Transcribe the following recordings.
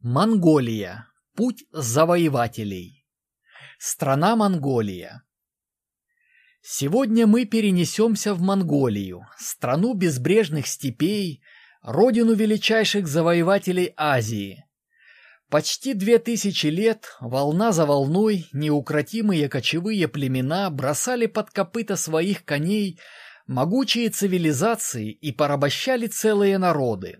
Монголия. Путь завоевателей. Страна Монголия. Сегодня мы перенесемся в Монголию, страну безбрежных степей, родину величайших завоевателей Азии. Почти две тысячи лет, волна за волной, неукротимые кочевые племена бросали под копыта своих коней могучие цивилизации и порабощали целые народы.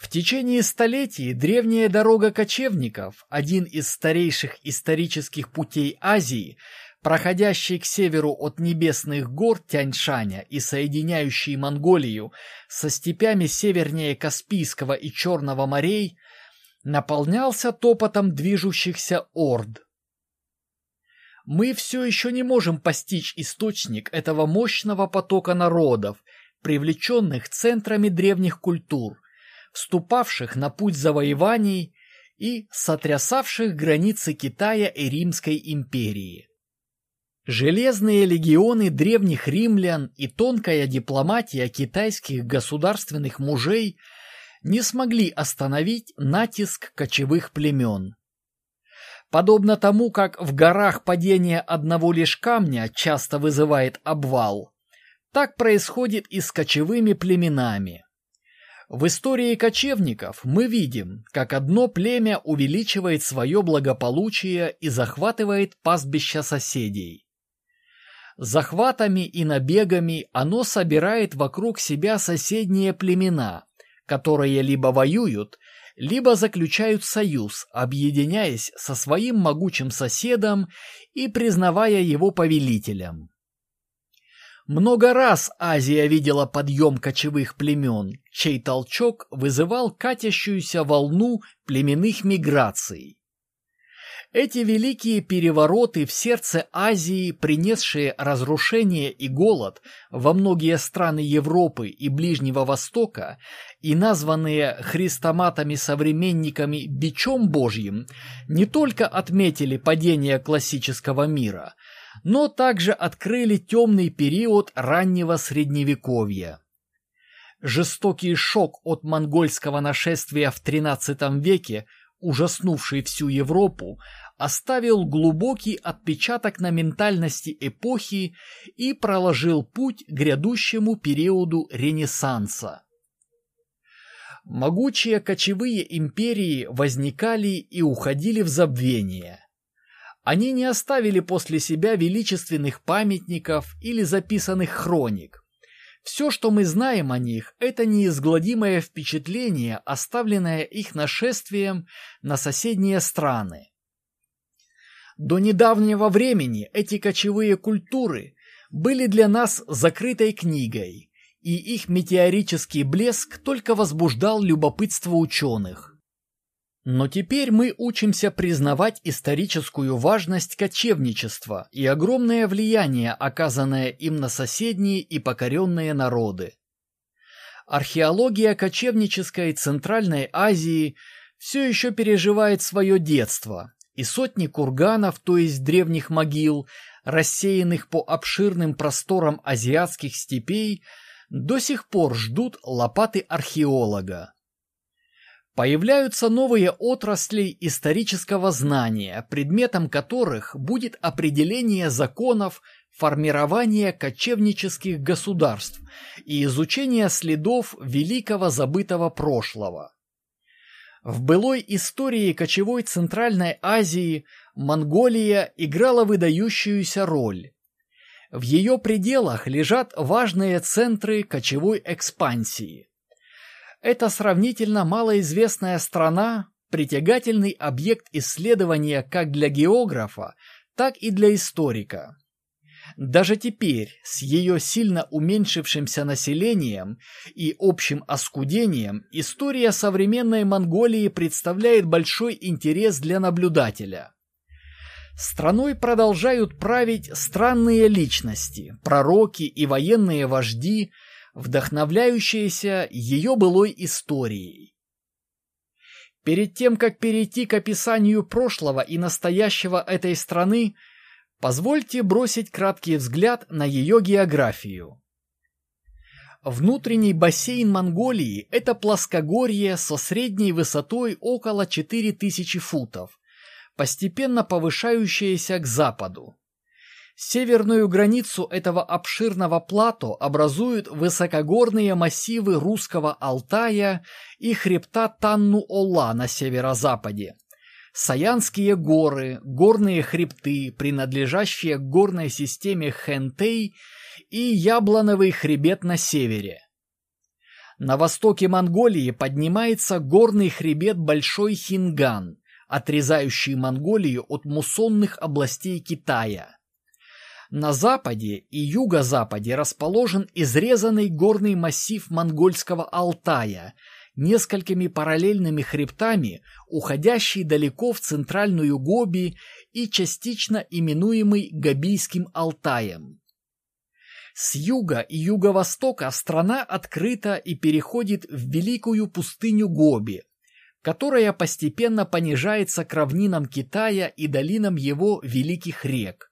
В течение столетий древняя дорога кочевников, один из старейших исторических путей Азии, проходящий к северу от небесных гор Тяньшаня и соединяющий Монголию со степями севернее Каспийского и Черного морей, наполнялся топотом движущихся орд. Мы все еще не можем постичь источник этого мощного потока народов, привлеченных центрами древних культур – вступавших на путь завоеваний и сотрясавших границы Китая и Римской империи. Железные легионы древних римлян и тонкая дипломатия китайских государственных мужей не смогли остановить натиск кочевых племен. Подобно тому, как в горах падение одного лишь камня часто вызывает обвал, так происходит и с кочевыми племенами. В истории кочевников мы видим, как одно племя увеличивает свое благополучие и захватывает пастбища соседей. Захватами и набегами оно собирает вокруг себя соседние племена, которые либо воюют, либо заключают союз, объединяясь со своим могучим соседом и признавая его повелителем. Много раз Азия видела подъем кочевых племен, чей толчок вызывал катящуюся волну племенных миграций. Эти великие перевороты в сердце Азии, принесшие разрушение и голод во многие страны Европы и Ближнего Востока и названные христоматами-современниками бичом Божьим, не только отметили падение классического мира – но также открыли темный период раннего средневековья. Жестокий шок от монгольского нашествия в XIII веке, ужаснувший всю Европу, оставил глубокий отпечаток на ментальности эпохи и проложил путь к грядущему периоду Ренессанса. Могучие кочевые империи возникали и уходили в забвение – они не оставили после себя величественных памятников или записанных хроник. Все, что мы знаем о них, это неизгладимое впечатление, оставленное их нашествием на соседние страны. До недавнего времени эти кочевые культуры были для нас закрытой книгой, и их метеорический блеск только возбуждал любопытство ученых. Но теперь мы учимся признавать историческую важность кочевничества и огромное влияние, оказанное им на соседние и покоренные народы. Археология кочевнической Центральной Азии все еще переживает свое детство, и сотни курганов, то есть древних могил, рассеянных по обширным просторам азиатских степей, до сих пор ждут лопаты археолога. Появляются новые отрасли исторического знания, предметом которых будет определение законов формирования кочевнических государств и изучение следов великого забытого прошлого. В былой истории кочевой Центральной Азии Монголия играла выдающуюся роль. В ее пределах лежат важные центры кочевой экспансии. Это сравнительно малоизвестная страна, притягательный объект исследования как для географа, так и для историка. Даже теперь, с ее сильно уменьшившимся населением и общим оскудением, история современной Монголии представляет большой интерес для наблюдателя. Страной продолжают править странные личности, пророки и военные вожди – вдохновляющаяся ее былой историей. Перед тем, как перейти к описанию прошлого и настоящего этой страны, позвольте бросить краткий взгляд на ее географию. Внутренний бассейн Монголии – это плоскогорье со средней высотой около 4000 футов, постепенно повышающееся к западу. Северную границу этого обширного плато образуют высокогорные массивы русского Алтая и хребта Танну-Ола на северо-западе. Саянские горы, горные хребты, принадлежащие к горной системе Хентей и Яблоновый хребет на севере. На востоке Монголии поднимается горный хребет Большой Хинган, отрезающий Монголию от муссонных областей Китая. На западе и юго-западе расположен изрезанный горный массив монгольского Алтая, несколькими параллельными хребтами, уходящий далеко в центральную Гоби и частично именуемый Габийским Алтаем. С юга и юго-востока страна открыта и переходит в великую пустыню Гоби, которая постепенно понижается к равнинам Китая и долинам его великих рек.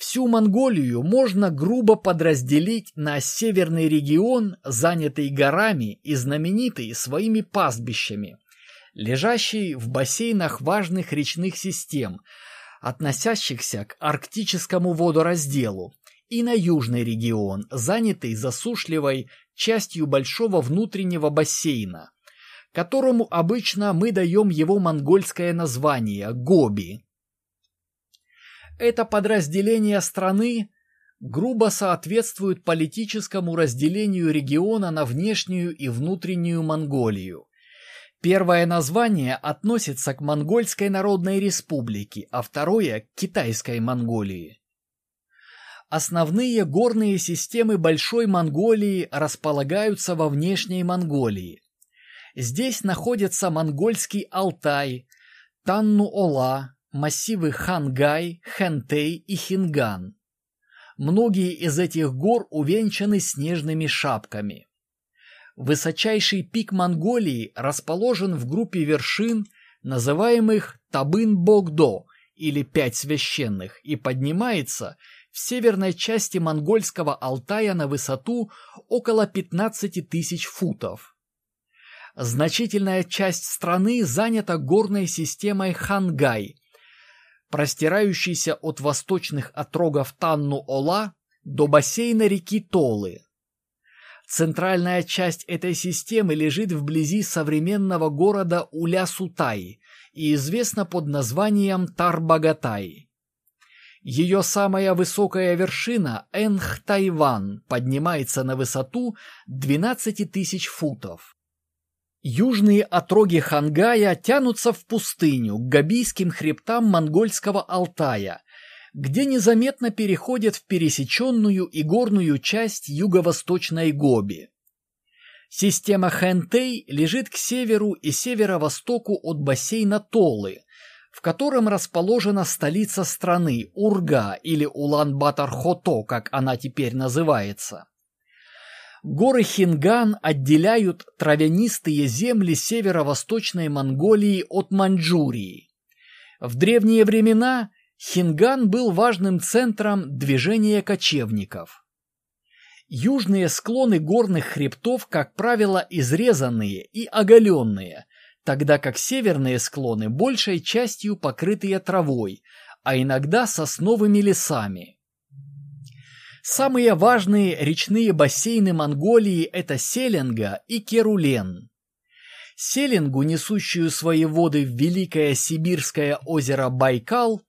Всю Монголию можно грубо подразделить на северный регион, занятый горами и знаменитый своими пастбищами, лежащий в бассейнах важных речных систем, относящихся к арктическому водоразделу, и на южный регион, занятый засушливой частью большого внутреннего бассейна, которому обычно мы даем его монгольское название – Гоби. Это подразделение страны грубо соответствует политическому разделению региона на внешнюю и внутреннюю Монголию. Первое название относится к Монгольской Народной Республике, а второе – к Китайской Монголии. Основные горные системы Большой Монголии располагаются во внешней Монголии. Здесь находятся Монгольский Алтай, Танну-Ола, массивы Хангай, Хэнтэй и Хинган. Многие из этих гор увенчаны снежными шапками. Высочайший пик Монголии расположен в группе вершин, называемых Табын-Богдо или Пять священных, и поднимается в северной части монгольского Алтая на высоту около 15 тысяч футов. Значительная часть страны занята горной системой Хангай, простирающийся от восточных отрогов Танну-Ола до бассейна реки Толы. Центральная часть этой системы лежит вблизи современного города Уля-Сутай и известна под названием Тарбагатай. Ее самая высокая вершина, Энх-Тайван, поднимается на высоту 12 тысяч футов. Южные отроги Хангая тянутся в пустыню, к габийским хребтам монгольского Алтая, где незаметно переходят в пересеченную и горную часть юго-восточной Гоби. Система Хэнтэй лежит к северу и северо-востоку от бассейна Толы, в котором расположена столица страны Урга или Улан-Батар-Хото, как она теперь называется. Горы Хинган отделяют травянистые земли северо-восточной Монголии от Маньчжурии. В древние времена Хинган был важным центром движения кочевников. Южные склоны горных хребтов, как правило, изрезанные и оголенные, тогда как северные склоны большей частью покрытые травой, а иногда сосновыми лесами. Самые важные речные бассейны Монголии – это Селенга и Керулен. Селенгу, несущую свои воды в Великое Сибирское озеро Байкал,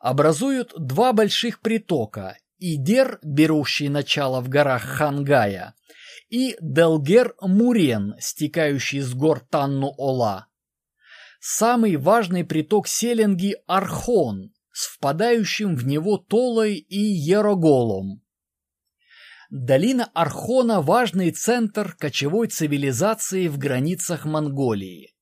образуют два больших притока – Идер, берущий начало в горах Хангая, и Делгер-Мурен, стекающий с гор Танну-Ола. Самый важный приток Селенги – Архон, с впадающим в него Толой и Ероголом. Долина Архона – важный центр кочевой цивилизации в границах Монголии.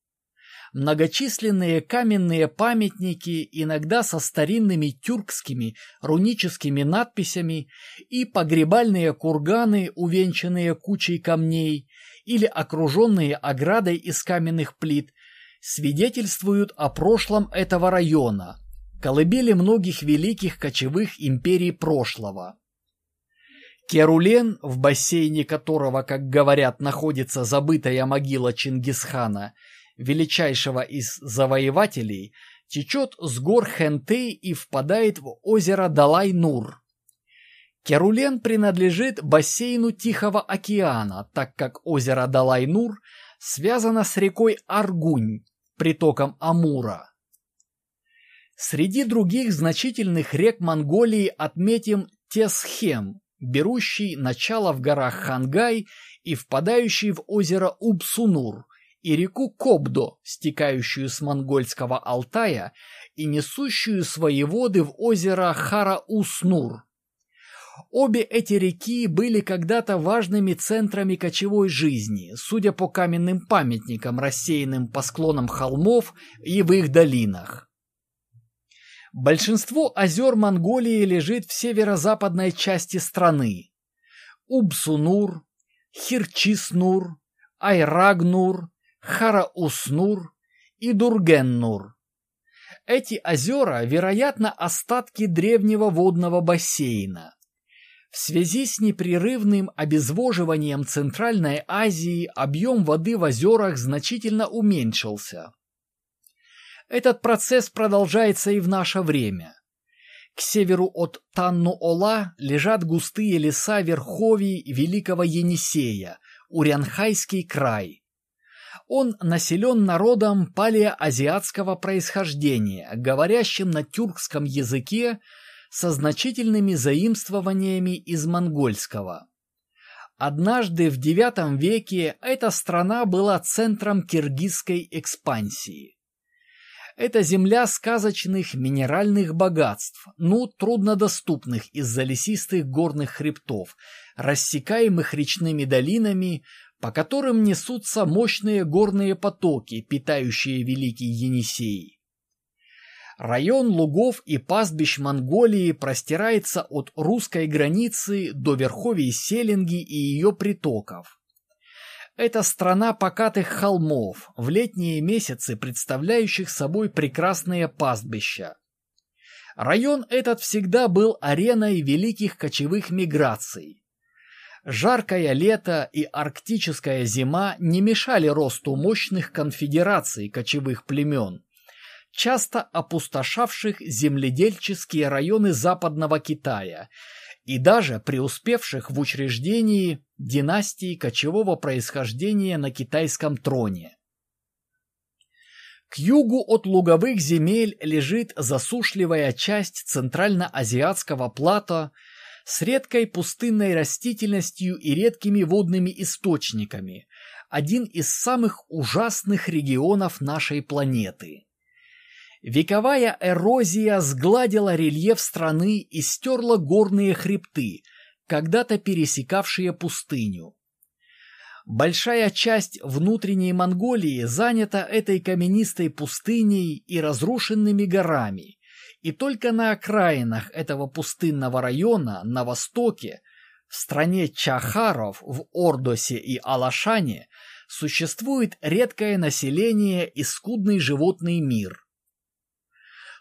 Многочисленные каменные памятники, иногда со старинными тюркскими руническими надписями, и погребальные курганы, увенчанные кучей камней, или окруженные оградой из каменных плит, свидетельствуют о прошлом этого района, колыбели многих великих кочевых империй прошлого. Керулен, в бассейне которого, как говорят, находится забытая могила Чингисхана, величайшего из завоевателей, течет с гор Хентей и впадает в озеро Далай-Нур. Керулен принадлежит бассейну Тихого океана, так как озеро Далай-Нур связано с рекой Аргунь, притоком Амура. Среди других значительных рек Монголии отметим Тесхем, берущий начало в горах Хангай и впадающий в озеро Убсунур, и реку Кобдо, стекающую с монгольского Алтая и несущую свои воды в озеро Хара-Уснур. Обе эти реки были когда-то важными центрами кочевой жизни, судя по каменным памятникам, рассеянным по склонам холмов и в их долинах. Большинство озер Монголии лежит в северо-западной части страны. Убсунур, Хирчиснур, Айрагнур, Харауснур и Дургеннур. Эти озера, вероятно, остатки древнего водного бассейна. В связи с непрерывным обезвоживанием Центральной Азии объем воды в озерах значительно уменьшился. Этот процесс продолжается и в наше время. К северу от Танну-Ола лежат густые леса верховий Великого Енисея, Урянхайский край. Он населен народом палеоазиатского происхождения, говорящим на тюркском языке со значительными заимствованиями из монгольского. Однажды в IX веке эта страна была центром киргизской экспансии. Это земля сказочных минеральных богатств, ну, труднодоступных из-за лесистых горных хребтов, рассекаемых речными долинами, по которым несутся мощные горные потоки, питающие Великий Енисей. Район лугов и пастбищ Монголии простирается от русской границы до верховий Селенги и ее притоков. Это страна покатых холмов, в летние месяцы представляющих собой прекрасные пастбища. Район этот всегда был ареной великих кочевых миграций. Жаркое лето и арктическая зима не мешали росту мощных конфедераций кочевых племен, часто опустошавших земледельческие районы Западного Китая и даже преуспевших в учреждении династии кочевого происхождения на китайском троне. К югу от луговых земель лежит засушливая часть центральноазиатского плато с редкой пустынной растительностью и редкими водными источниками, один из самых ужасных регионов нашей планеты. Вековая эрозия сгладила рельеф страны и стерла горные хребты, когда-то пересекавшие пустыню. Большая часть внутренней Монголии занята этой каменистой пустыней и разрушенными горами, и только на окраинах этого пустынного района на востоке, в стране Чахаров, в Ордосе и Алашане, существует редкое население и скудный животный мир –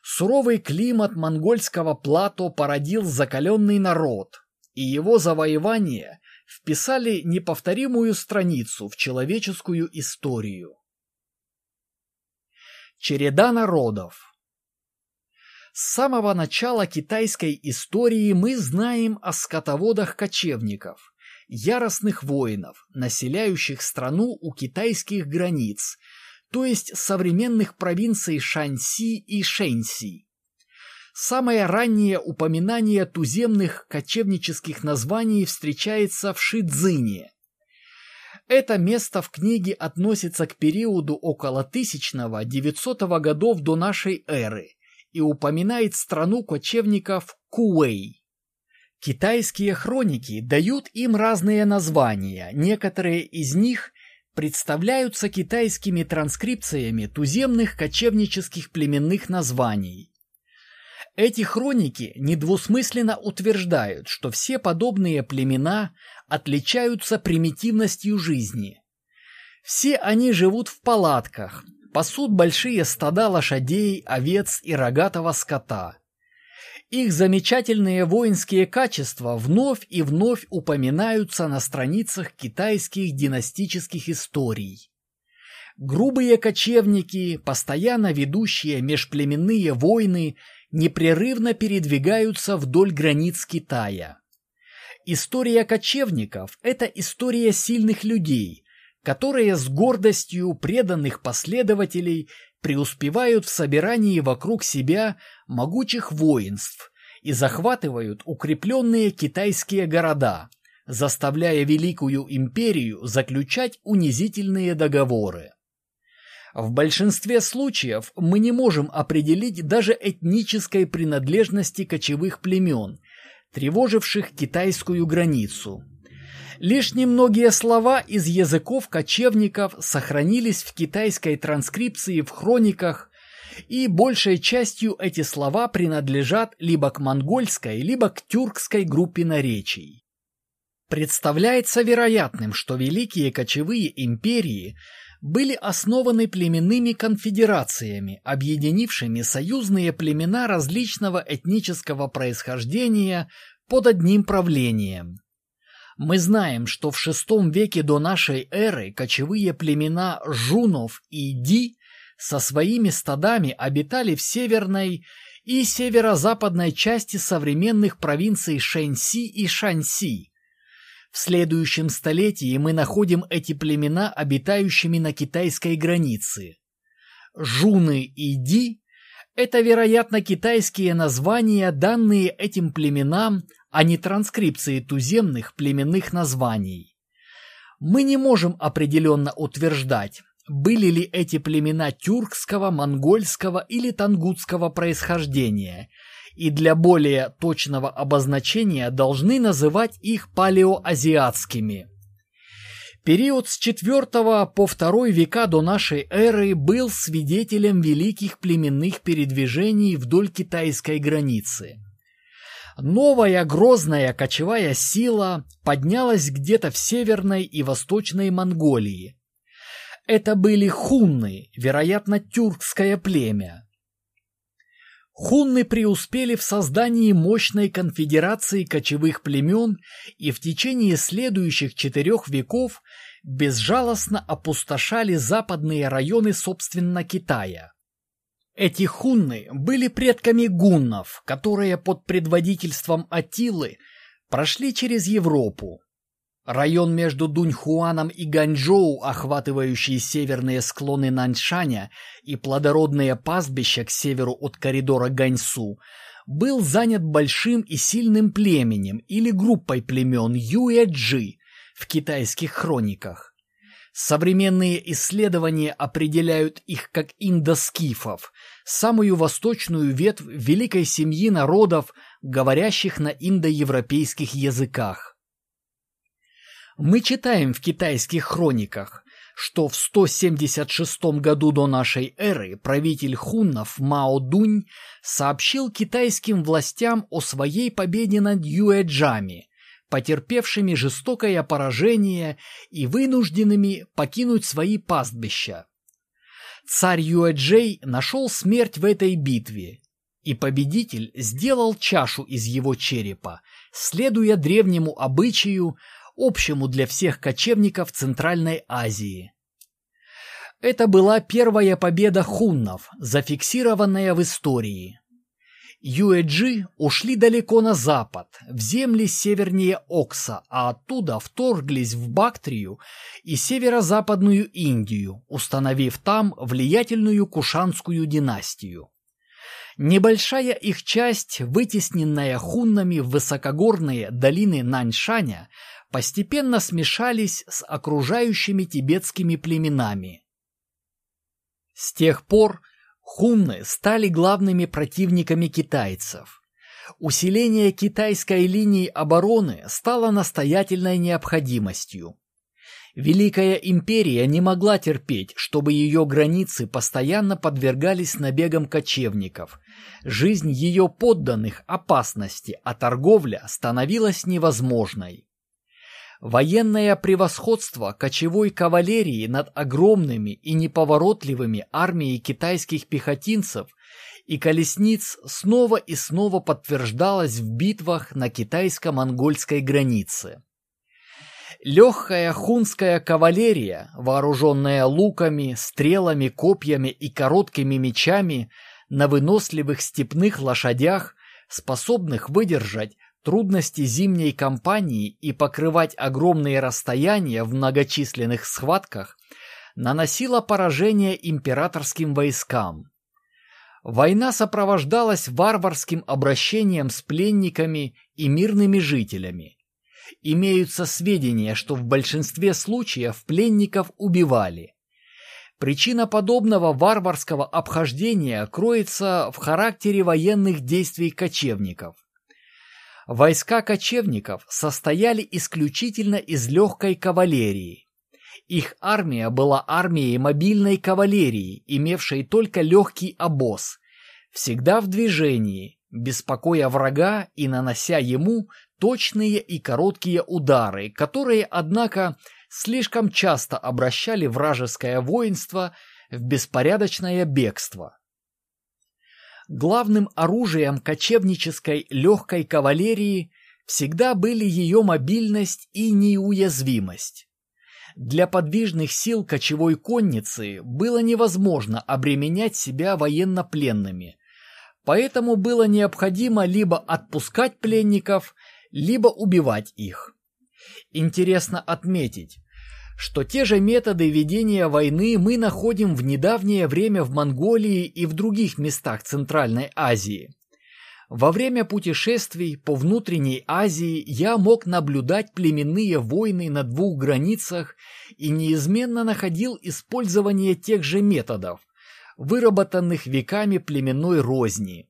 Суровый климат монгольского плато породил закаленный народ, и его завоевания вписали неповторимую страницу в человеческую историю. Череда народов С самого начала китайской истории мы знаем о скотоводах-кочевников, яростных воинов, населяющих страну у китайских границ – то есть современных провинций Шаньси и Шэньси. Самое раннее упоминание туземных кочевнических названий встречается в Шидзине. Это место в книге относится к периоду около 1000-900 годов до нашей эры и упоминает страну кочевников Куэй. Китайские хроники дают им разные названия, некоторые из них представляются китайскими транскрипциями туземных кочевнических племенных названий. Эти хроники недвусмысленно утверждают, что все подобные племена отличаются примитивностью жизни. Все они живут в палатках, пасут большие стада лошадей, овец и рогатого скота. Их замечательные воинские качества вновь и вновь упоминаются на страницах китайских династических историй. Грубые кочевники, постоянно ведущие межплеменные войны, непрерывно передвигаются вдоль границ Китая. История кочевников – это история сильных людей, которые с гордостью преданных последователей преуспевают в собирании вокруг себя могучих воинств и захватывают укрепленные китайские города, заставляя Великую империю заключать унизительные договоры. В большинстве случаев мы не можем определить даже этнической принадлежности кочевых племен, тревоживших китайскую границу. Лишь немногие слова из языков кочевников сохранились в китайской транскрипции в хрониках, и большей частью эти слова принадлежат либо к монгольской, либо к тюркской группе наречий. Представляется вероятным, что великие кочевые империи – были основаны племенными конфедерациями, объединившими союзные племена различного этнического происхождения под одним правлением. Мы знаем, что в VI веке до нашей эры кочевые племена Жунов и Ди со своими стадами обитали в северной и северо-западной части современных провинций Шэньси и Шаньси, в следующем столетии мы находим эти племена обитающими на китайской границе. Жуны и Ди – это, вероятно, китайские названия, данные этим племенам, а не транскрипции туземных племенных названий. Мы не можем определенно утверждать, были ли эти племена тюркского, монгольского или тангутского происхождения – и для более точного обозначения должны называть их палеоазиатскими. Период с IV по II века до нашей эры был свидетелем великих племенных передвижений вдоль китайской границы. Новая грозная кочевая сила поднялась где-то в северной и восточной Монголии. Это были хунны, вероятно, тюркское племя. Хунны преуспели в создании мощной конфедерации кочевых племен и в течение следующих четырех веков безжалостно опустошали западные районы собственно Китая. Эти хунны были предками гуннов, которые под предводительством Атилы прошли через Европу, Район между Дуньхуаном и Ганчжоу, охватывающий северные склоны Наньшаня и плодородные пастбища к северу от коридора Ганьсу, был занят большим и сильным племенем или группой племен Юэджи в китайских хрониках. Современные исследования определяют их как индоскифов, самую восточную ветвь великой семьи народов, говорящих на индоевропейских языках. Мы читаем в китайских хрониках, что в 176 году до нашей эры правитель хуннов Мао Дунь сообщил китайским властям о своей победе над юэджами, потерпевшими жестокое поражение и вынужденными покинуть свои пастбища. Царь Юэджей нашел смерть в этой битве, и победитель сделал чашу из его черепа, следуя древнему обычаю общему для всех кочевников Центральной Азии. Это была первая победа хуннов, зафиксированная в истории. Юэджи ушли далеко на запад, в земли севернее Окса, а оттуда вторглись в Бактрию и северо-западную Индию, установив там влиятельную Кушанскую династию. Небольшая их часть, вытесненная хуннами в высокогорные долины Наньшаня, постепенно смешались с окружающими тибетскими племенами. С тех пор хунны стали главными противниками китайцев. Усиление китайской линии обороны стало настоятельной необходимостью. Великая империя не могла терпеть, чтобы ее границы постоянно подвергались набегам кочевников. Жизнь ее подданных опасности, а торговля становилась невозможной. Военное превосходство кочевой кавалерии над огромными и неповоротливыми армией китайских пехотинцев и колесниц снова и снова подтверждалось в битвах на китайско-монгольской границе. Легкая хунская кавалерия, вооруженная луками, стрелами, копьями и короткими мечами на выносливых степных лошадях, способных выдержать трудности зимней кампании и покрывать огромные расстояния в многочисленных схватках, наносила поражение императорским войскам. Война сопровождалась варварским обращением с пленниками и мирными жителями. Имеются сведения, что в большинстве случаев пленников убивали. Причина подобного варварского обхождения кроется в характере военных действий кочевников. Войска кочевников состояли исключительно из легкой кавалерии. Их армия была армией мобильной кавалерии, имевшей только легкий обоз, всегда в движении, беспокоя врага и нанося ему точные и короткие удары, которые, однако, слишком часто обращали вражеское воинство в беспорядочное бегство. Главным оружием кочевнической легкой кавалерии всегда были ее мобильность и неуязвимость. Для подвижных сил кочевой конницы было невозможно обременять себя военнопленными, поэтому было необходимо либо отпускать пленников, либо убивать их. Интересно отметить, что те же методы ведения войны мы находим в недавнее время в Монголии и в других местах Центральной Азии. Во время путешествий по внутренней Азии я мог наблюдать племенные войны на двух границах и неизменно находил использование тех же методов, выработанных веками племенной розни.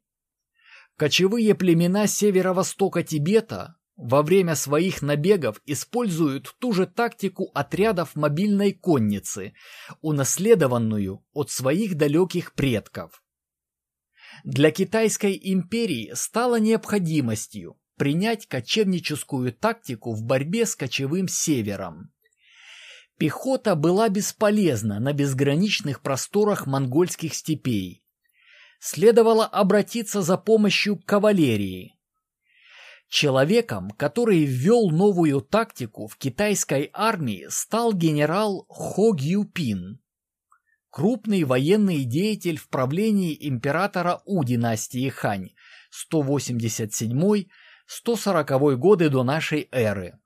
Кочевые племена северо-востока Тибета во время своих набегов используют ту же тактику отрядов мобильной конницы, унаследованную от своих далеких предков. Для Китайской империи стало необходимостью принять кочевническую тактику в борьбе с кочевым севером. Пехота была бесполезна на безграничных просторах монгольских степей, следовало обратиться за помощью к кавалерии. Человеком, который ввел новую тактику в китайской армии, стал генерал Хо Гюпин, крупный военный деятель в правлении императора У династии Хань 187-140 годы до нашей эры.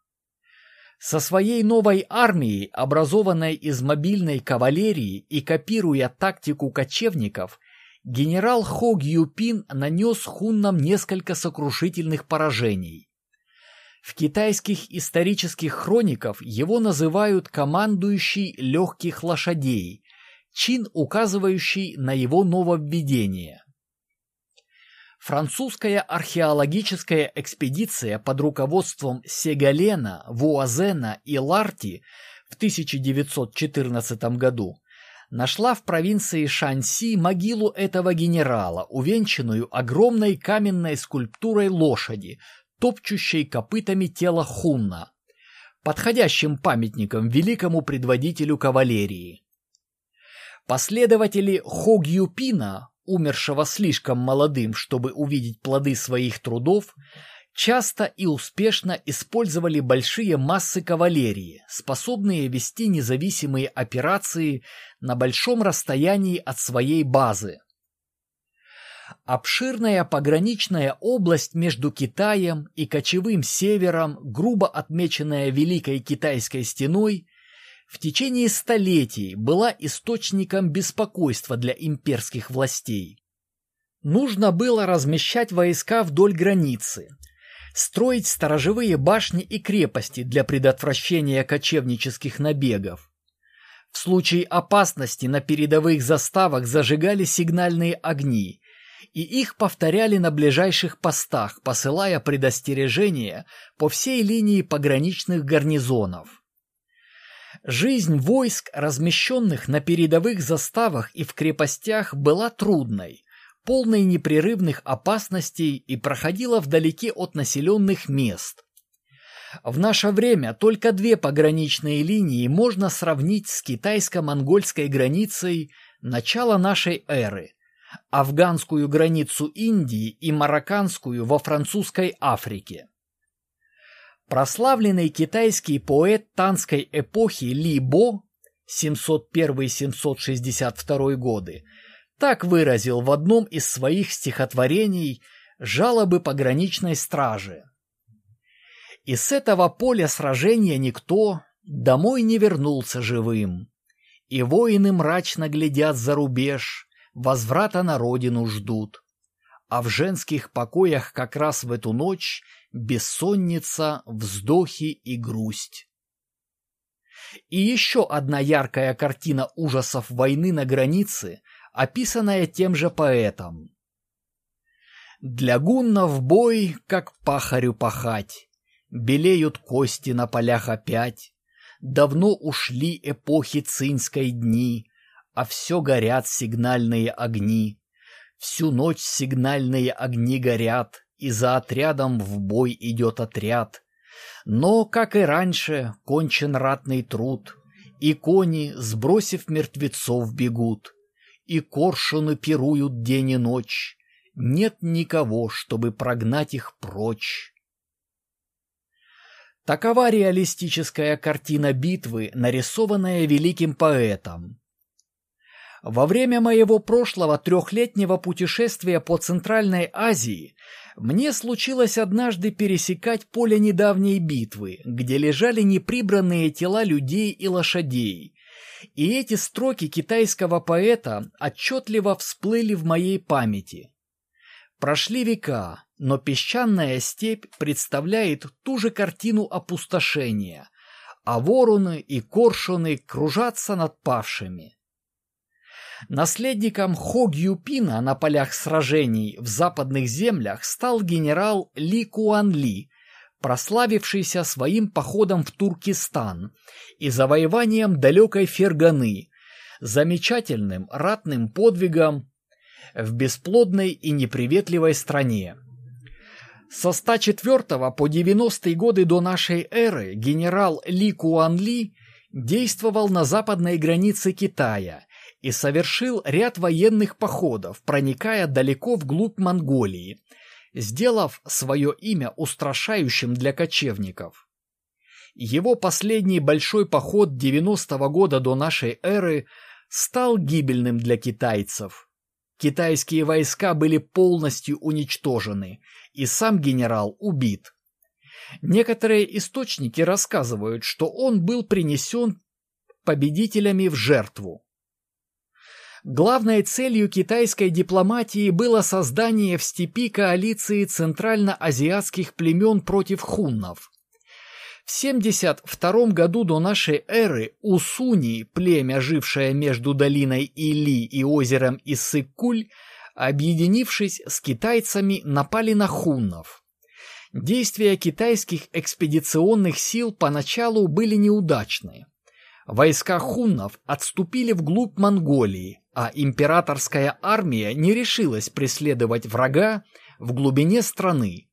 Со своей новой армией, образованной из мобильной кавалерии и копируя тактику кочевников, генерал Хо Гьюпин нанес хуннам несколько сокрушительных поражений. В китайских исторических хрониках его называют командующий легких лошадей, чин, указывающий на его нововведение. Французская археологическая экспедиция под руководством Сегалена, Вуазена и Ларти в 1914 году нашла в провинции Шанси могилу этого генерала, увенчанную огромной каменной скульптурой лошади, топчущей копытами тело Хунна, подходящим памятником великому предводителю кавалерии. Последователи Хогьюпина, умершего слишком молодым, чтобы увидеть плоды своих трудов, часто и успешно использовали большие массы кавалерии, способные вести независимые операции на большом расстоянии от своей базы. Обширная пограничная область между Китаем и кочевым севером, грубо отмеченная Великой Китайской стеной, в течение столетий была источником беспокойства для имперских властей. Нужно было размещать войска вдоль границы, строить сторожевые башни и крепости для предотвращения кочевнических набегов. В случае опасности на передовых заставах зажигали сигнальные огни, и их повторяли на ближайших постах, посылая предостережения по всей линии пограничных гарнизонов. Жизнь войск, размещенных на передовых заставах и в крепостях, была трудной, полной непрерывных опасностей и проходила вдалеке от населенных мест. В наше время только две пограничные линии можно сравнить с китайско-монгольской границей начала нашей эры афганскую границу Индии и марокканскую во французской Африке. Прославленный китайский поэт танской эпохи Ли Бо 701-762 годы так выразил в одном из своих стихотворений жалобы пограничной стражи. И с этого поля сражения никто домой не вернулся живым, и воины мрачно глядят за рубеж, возврата на родину ждут. А в женских покоях как раз в эту ночь бессонница, вздохи и грусть. И еще одна яркая картина ужасов войны на границе, описанная тем же поэтом. Для гуннов бой, как пахарю пахать, Белеют кости на полях опять, Давно ушли эпохи цинской дни, А все горят сигнальные огни. Всю ночь сигнальные огни горят, И за отрядом в бой идет отряд. Но, как и раньше, кончен ратный труд, И кони, сбросив мертвецов, бегут, И коршуны пируют день и ночь. Нет никого, чтобы прогнать их прочь. Такова реалистическая картина битвы, нарисованная великим поэтом. Во время моего прошлого трехлетнего путешествия по Центральной Азии мне случилось однажды пересекать поле недавней битвы, где лежали неприбранные тела людей и лошадей. И эти строки китайского поэта отчетливо всплыли в моей памяти. Прошли века, но песчаная степь представляет ту же картину опустошения, а вороны и коршуны кружатся над павшими. Наследником Хо Гюпина на полях сражений в западных землях стал генерал Ли Куан Ли, прославившийся своим походом в Туркестан и завоеванием далекой Ферганы, замечательным ратным подвигом в бесплодной и неприветливой стране. Со 104 по 90 годы до нашей эры генерал Ли Куан Ли действовал на западной границе Китая и совершил ряд военных походов, проникая далеко вглубь Монголии, сделав свое имя устрашающим для кочевников. Его последний большой поход 90-го года до нашей эры стал гибельным для китайцев – Китайские войска были полностью уничтожены, и сам генерал убит. Некоторые источники рассказывают, что он был принесен победителями в жертву. Главной целью китайской дипломатии было создание в степи коалиции центральноазиатских племен против хуннов. В 72 году до нашей эры Усуни, племя, жившее между долиной Или и озером Иссык-Куль, объединившись с китайцами, напали на хуннов. Действия китайских экспедиционных сил поначалу были неудачны. Войска хуннов отступили вглубь Монголии, а императорская армия не решилась преследовать врага в глубине страны.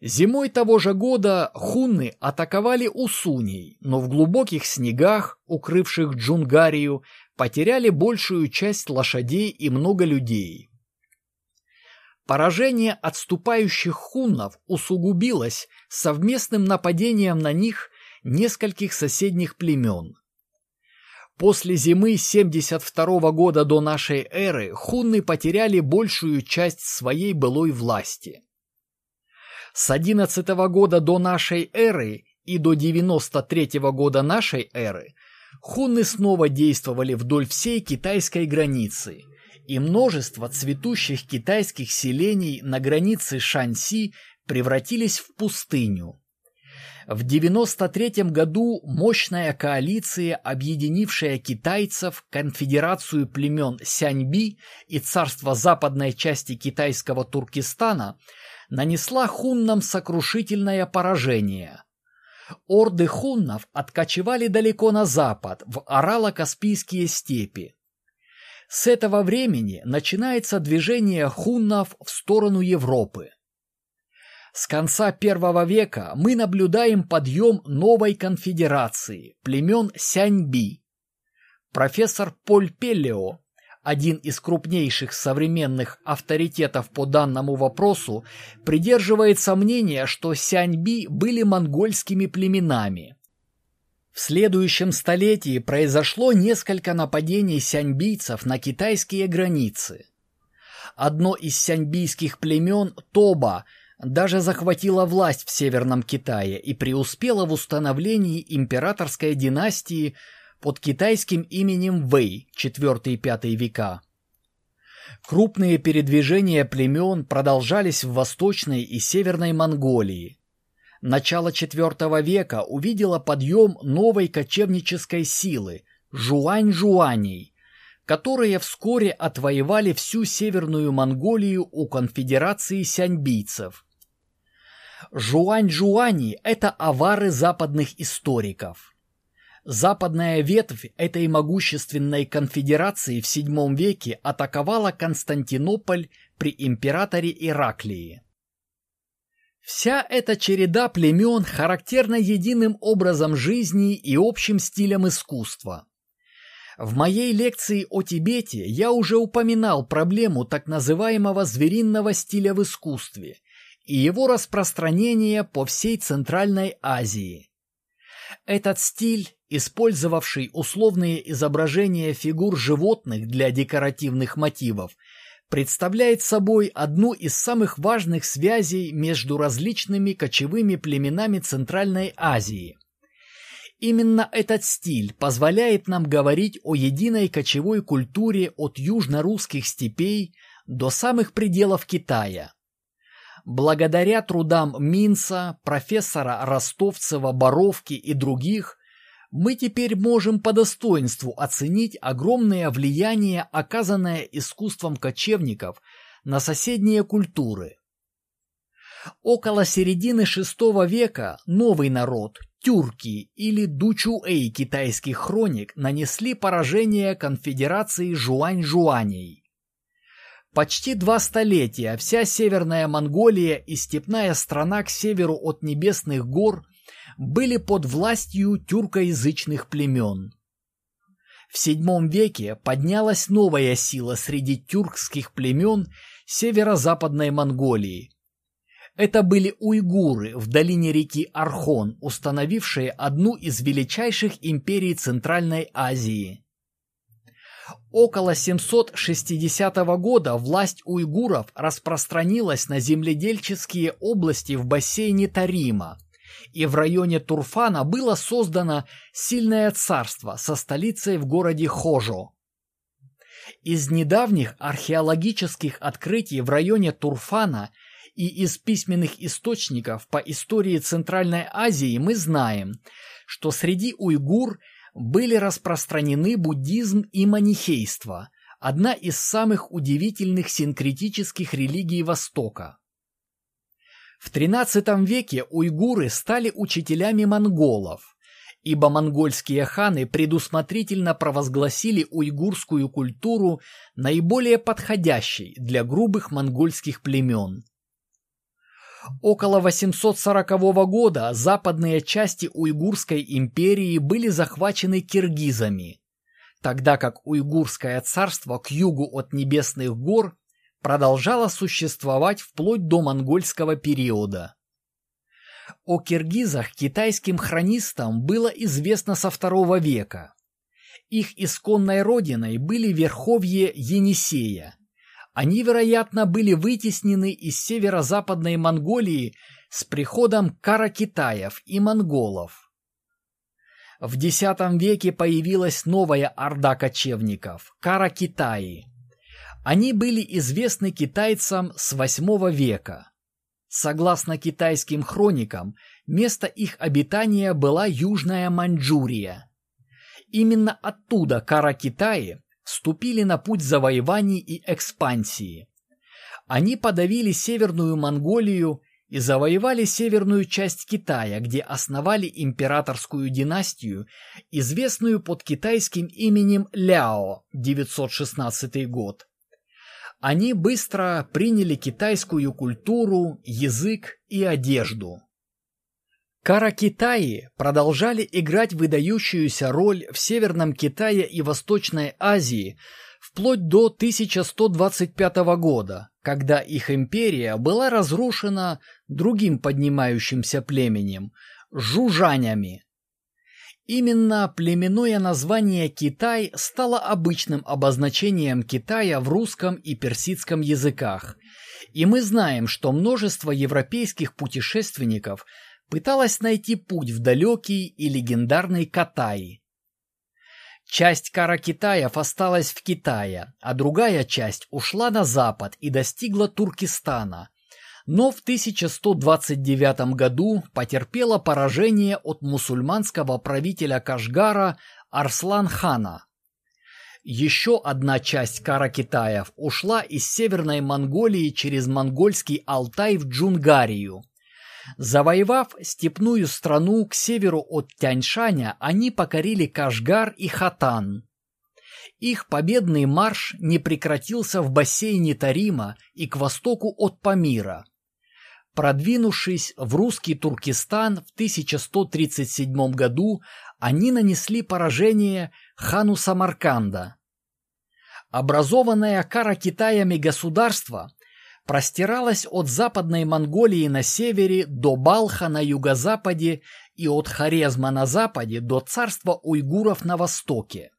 Зимой того же года хунны атаковали Усуней, но в глубоких снегах, укрывших Джунгарию, потеряли большую часть лошадей и много людей. Поражение отступающих хуннов усугубилось совместным нападением на них нескольких соседних племен. После зимы 72 года до нашей эры хунны потеряли большую часть своей былой власти. С 11 года до нашей эры и до 93 года нашей эры хунны снова действовали вдоль всей китайской границы, и множество цветущих китайских селений на границе Шанси превратились в пустыню. В 93 году мощная коалиция, объединившая китайцев, конфедерацию племен Сяньби и царство западной части китайского Туркестана – нанесла хуннам сокрушительное поражение. Орды хуннов откочевали далеко на запад, в Орало-Каспийские степи. С этого времени начинается движение хуннов в сторону Европы. С конца первого века мы наблюдаем подъем новой конфедерации племен Сяньби. Профессор Поль Пеллео один из крупнейших современных авторитетов по данному вопросу, придерживается мнения, что сяньби были монгольскими племенами. В следующем столетии произошло несколько нападений сяньбийцев на китайские границы. Одно из сяньбийских племен, Тоба, даже захватило власть в Северном Китае и преуспело в установлении императорской династии под китайским именем Вэй IV-V века. Крупные передвижения племен продолжались в Восточной и Северной Монголии. Начало IV века увидело подъем новой кочевнической силы – жуань-жуаней, которые вскоре отвоевали всю Северную Монголию у конфедерации сяньбийцев. Жуань-жуани – это авары западных историков – Западная ветвь этой могущественной конфедерации в VII веке атаковала Константинополь при императоре Ираклии. Вся эта череда племен характерна единым образом жизни и общим стилем искусства. В моей лекции о Тибете я уже упоминал проблему так называемого звериного стиля в искусстве и его распространение по всей Центральной Азии. Этот стиль использовавший условные изображения фигур животных для декоративных мотивов, представляет собой одну из самых важных связей между различными кочевыми племенами Центральной Азии. Именно этот стиль позволяет нам говорить о единой кочевой культуре от южно-русских степей до самых пределов Китая. Благодаря трудам Минца, профессора Ростовцева, Боровки и других, мы теперь можем по достоинству оценить огромное влияние, оказанное искусством кочевников на соседние культуры. Около середины VI века новый народ, тюрки или дучуэй китайских хроник нанесли поражение конфедерации жуань-жуаней. Почти два столетия вся Северная Монголия и степная страна к северу от Небесных гор были под властью тюркоязычных племен. В VII веке поднялась новая сила среди тюркских племен северо-западной Монголии. Это были уйгуры в долине реки Архон, установившие одну из величайших империй Центральной Азии. Около 760 года власть уйгуров распространилась на земледельческие области в бассейне Тарима – и в районе Турфана было создано сильное царство со столицей в городе Хожо. Из недавних археологических открытий в районе Турфана и из письменных источников по истории Центральной Азии мы знаем, что среди уйгур были распространены буддизм и манихейство, одна из самых удивительных синкретических религий Востока. В XIII веке уйгуры стали учителями монголов, ибо монгольские ханы предусмотрительно провозгласили уйгурскую культуру наиболее подходящей для грубых монгольских племен. Около 840 года западные части Уйгурской империи были захвачены киргизами, тогда как Уйгурское царство к югу от Небесных гор продолжала существовать вплоть до монгольского периода. О киргизах китайским хронистам было известно со II века. Их исконной родиной были верховье Енисея. Они, вероятно, были вытеснены из северо-западной Монголии с приходом каракитаев и монголов. В X веке появилась новая орда кочевников – каракитаи. Они были известны китайцам с VIII века. Согласно китайским хроникам, место их обитания была Южная Маньчжурия. Именно оттуда Кара-Китаи вступили на путь завоеваний и экспансии. Они подавили Северную Монголию и завоевали северную часть Китая, где основали императорскую династию, известную под китайским именем Ляо, 916 год. Они быстро приняли китайскую культуру, язык и одежду. Каракитаи продолжали играть выдающуюся роль в Северном Китае и Восточной Азии вплоть до 1125 года, когда их империя была разрушена другим поднимающимся племенем – жужанями. Именно племенное название Китай стало обычным обозначением Китая в русском и персидском языках, и мы знаем, что множество европейских путешественников пыталось найти путь в далекий и легендарный Катай – Часть Кара-Китаев осталась в Китае, а другая часть ушла на запад и достигла Туркестана, но в 1129 году потерпела поражение от мусульманского правителя Кашгара Арслан-хана. Еще одна часть Кара-Китаев ушла из Северной Монголии через монгольский Алтай в Джунгарию – Завоевав степную страну к северу от Тяньшаня, они покорили Кашгар и Хатан. Их победный марш не прекратился в бассейне Тарима и к востоку от Памира. Продвинувшись в русский Туркестан в 1137 году, они нанесли поражение хану Самарканда. Образованное Кара-Китаями государство простиралась от Западной Монголии на севере до Балха на юго-западе и от Хорезма на западе до царства уйгуров на востоке.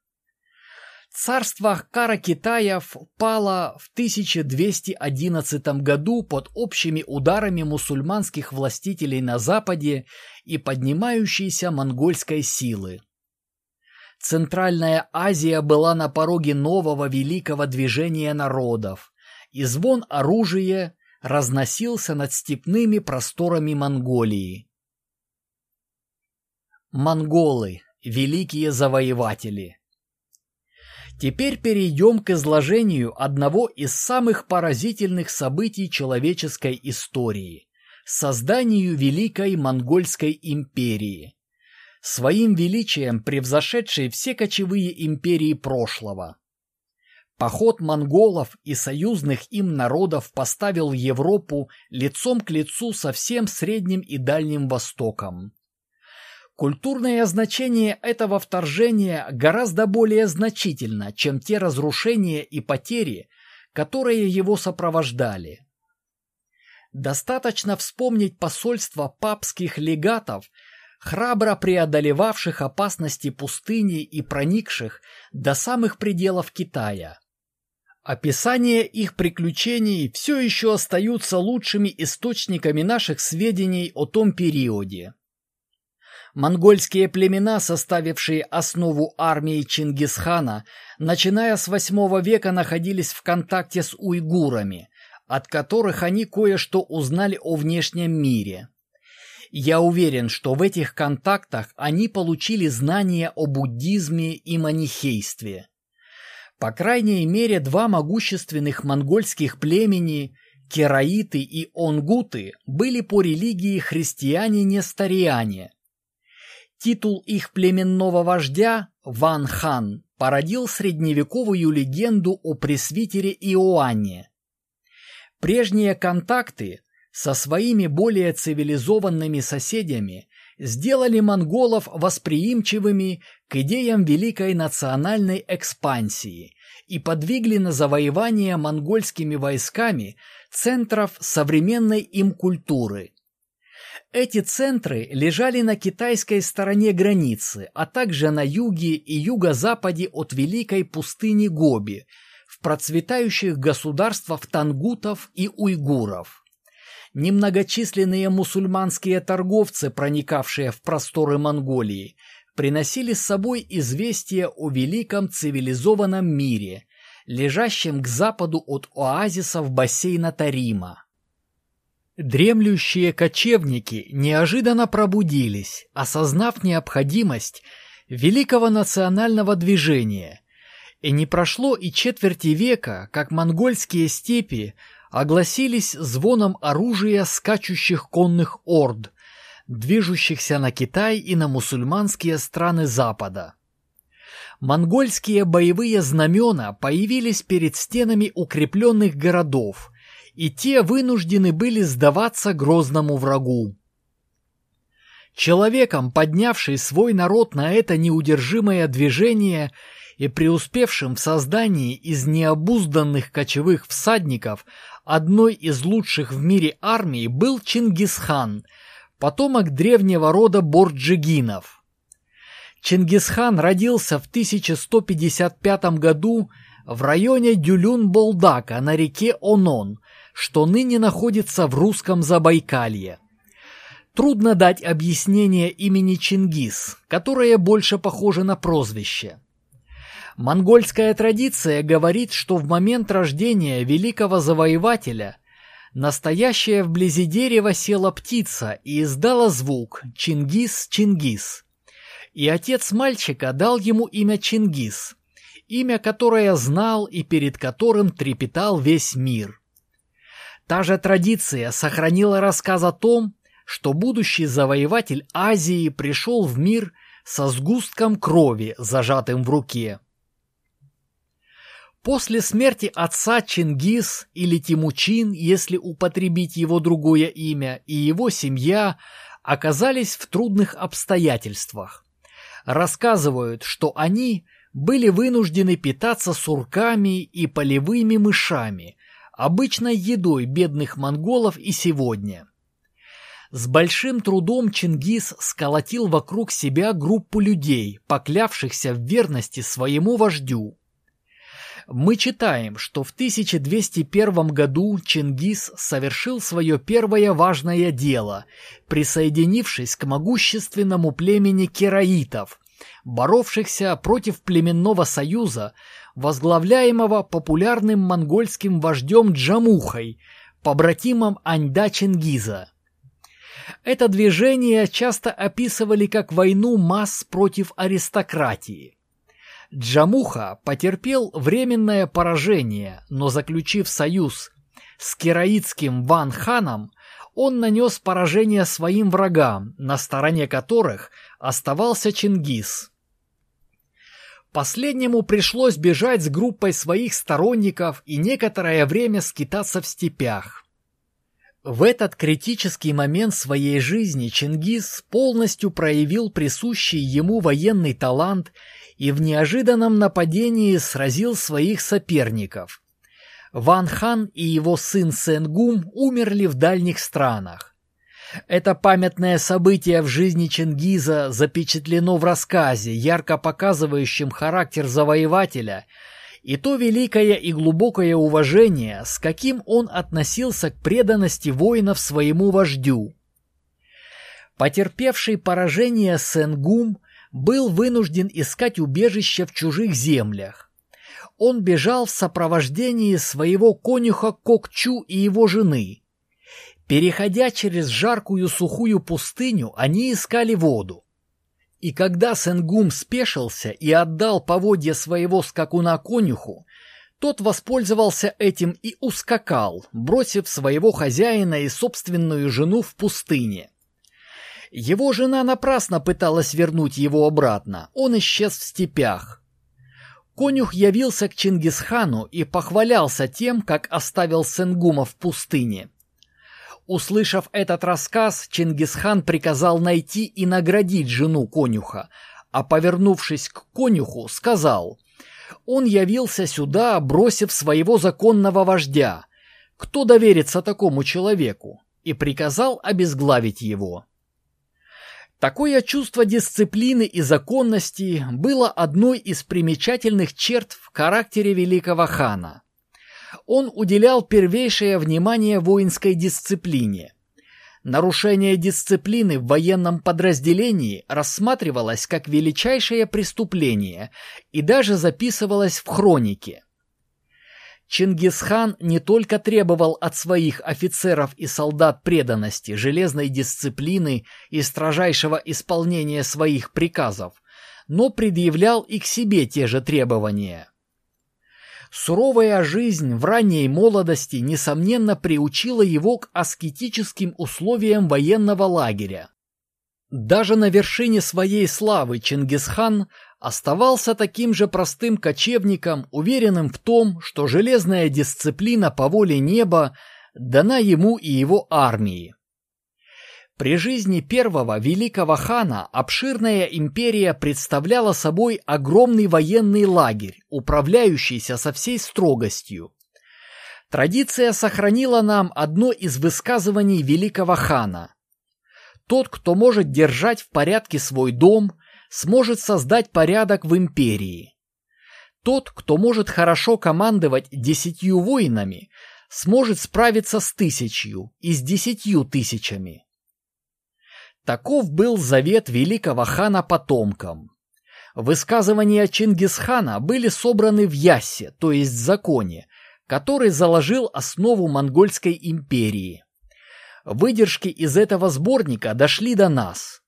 Царство Кара-Китаев пало в 1211 году под общими ударами мусульманских властителей на западе и поднимающейся монгольской силы. Центральная Азия была на пороге нового великого движения народов, и звон оружия разносился над степными просторами Монголии. Монголы – великие завоеватели. Теперь перейдем к изложению одного из самых поразительных событий человеческой истории – созданию Великой Монгольской империи, своим величием превзошедшей все кочевые империи прошлого – Поход монголов и союзных им народов поставил Европу лицом к лицу со всем Средним и Дальним Востоком. Культурное значение этого вторжения гораздо более значительно, чем те разрушения и потери, которые его сопровождали. Достаточно вспомнить посольство папских легатов, храбро преодолевавших опасности пустыни и проникших до самых пределов Китая. Описания их приключений все еще остаются лучшими источниками наших сведений о том периоде. Монгольские племена, составившие основу армии Чингисхана, начиная с VIII века находились в контакте с уйгурами, от которых они кое-что узнали о внешнем мире. Я уверен, что в этих контактах они получили знания о буддизме и манихействе. По крайней мере, два могущественных монгольских племени, кераиты и онгуты, были по религии христиане-нестариане. Титул их племенного вождя, Ван Хан, породил средневековую легенду о пресвитере Иоанне. Прежние контакты со своими более цивилизованными соседями сделали монголов восприимчивыми идеям великой национальной экспансии и подвигли на завоевание монгольскими войсками центров современной им культуры. Эти центры лежали на китайской стороне границы, а также на юге и юго-западе от великой пустыни Гоби, в процветающих государствах тангутов и уйгуров немногочисленные мусульманские торговцы, проникавшие в просторы Монголии, приносили с собой известия о великом цивилизованном мире, лежащем к западу от оазисов бассейна Тарима. Дремлющие кочевники неожиданно пробудились, осознав необходимость великого национального движения, и не прошло и четверти века, как монгольские степи огласились звоном оружия скачущих конных орд, движущихся на Китай и на мусульманские страны Запада. Монгольские боевые знамена появились перед стенами укрепленных городов, и те вынуждены были сдаваться грозному врагу. Человеком, поднявший свой народ на это неудержимое движение, и преуспевшим в создании из необузданных кочевых всадников одной из лучших в мире армий был Чингисхан, потомок древнего рода Борджигинов. Чингисхан родился в 1155 году в районе Дюлюн-Болдака на реке Онон, что ныне находится в русском Забайкалье. Трудно дать объяснение имени Чингис, которое больше похоже на прозвище. Монгольская традиция говорит, что в момент рождения великого завоевателя настоящая вблизи дерева села птица и издала звук «Чингис-Чингис». И отец мальчика дал ему имя Чингис, имя, которое знал и перед которым трепетал весь мир. Та же традиция сохранила рассказ о том, что будущий завоеватель Азии пришел в мир со сгустком крови, зажатым в руке. После смерти отца Чингис или Тимучин, если употребить его другое имя, и его семья оказались в трудных обстоятельствах. Рассказывают, что они были вынуждены питаться сурками и полевыми мышами, обычной едой бедных монголов и сегодня – с большим трудом Чингис сколотил вокруг себя группу людей, поклявшихся в верности своему вождю. Мы читаем, что в 1201 году Чингис совершил свое первое важное дело, присоединившись к могущественному племени кераитов, боровшихся против племенного союза, возглавляемого популярным монгольским вождем Джамухой, побратимом Аньда Чингиза. Это движение часто описывали как войну масс против аристократии. Джамуха потерпел временное поражение, но заключив союз с кераитским Ван Ханом, он нанес поражение своим врагам, на стороне которых оставался Чингис. Последнему пришлось бежать с группой своих сторонников и некоторое время скитаться в степях. В этот критический момент своей жизни Чингис полностью проявил присущий ему военный талант и в неожиданном нападении сразил своих соперников. Ван Хан и его сын Сенгум умерли в дальних странах. Это памятное событие в жизни Чингиза запечатлено в рассказе, ярко показывающем характер завоевателя – и то великое и глубокое уважение, с каким он относился к преданности воинов своему вождю. Потерпевший поражение Сенгум был вынужден искать убежище в чужих землях. Он бежал в сопровождении своего конюха Кокчу и его жены. Переходя через жаркую сухую пустыню, они искали воду. И когда Сенгум спешился и отдал поводья своего скакуна конюху, тот воспользовался этим и ускакал, бросив своего хозяина и собственную жену в пустыне. Его жена напрасно пыталась вернуть его обратно, он исчез в степях. Конюх явился к Чингисхану и похвалялся тем, как оставил Сенгума в пустыне. Услышав этот рассказ, Чингисхан приказал найти и наградить жену конюха, а повернувшись к конюху, сказал, «Он явился сюда, бросив своего законного вождя. Кто доверится такому человеку?» и приказал обезглавить его. Такое чувство дисциплины и законности было одной из примечательных черт в характере великого хана он уделял первейшее внимание воинской дисциплине. Нарушение дисциплины в военном подразделении рассматривалось как величайшее преступление и даже записывалось в хронике. Чингисхан не только требовал от своих офицеров и солдат преданности, железной дисциплины и строжайшего исполнения своих приказов, но предъявлял и к себе те же требования – Суровая жизнь в ранней молодости, несомненно, приучила его к аскетическим условиям военного лагеря. Даже на вершине своей славы Чингисхан оставался таким же простым кочевником, уверенным в том, что железная дисциплина по воле неба дана ему и его армии. При жизни первого великого хана обширная империя представляла собой огромный военный лагерь, управляющийся со всей строгостью. Традиция сохранила нам одно из высказываний великого хана. Тот, кто может держать в порядке свой дом, сможет создать порядок в империи. Тот, кто может хорошо командовать десятью воинами, сможет справиться с тысячью и с десятью тысячами. Таков был завет великого хана потомкам. Высказывания Чингисхана были собраны в Яссе, то есть законе, который заложил основу монгольской империи. Выдержки из этого сборника дошли до нас.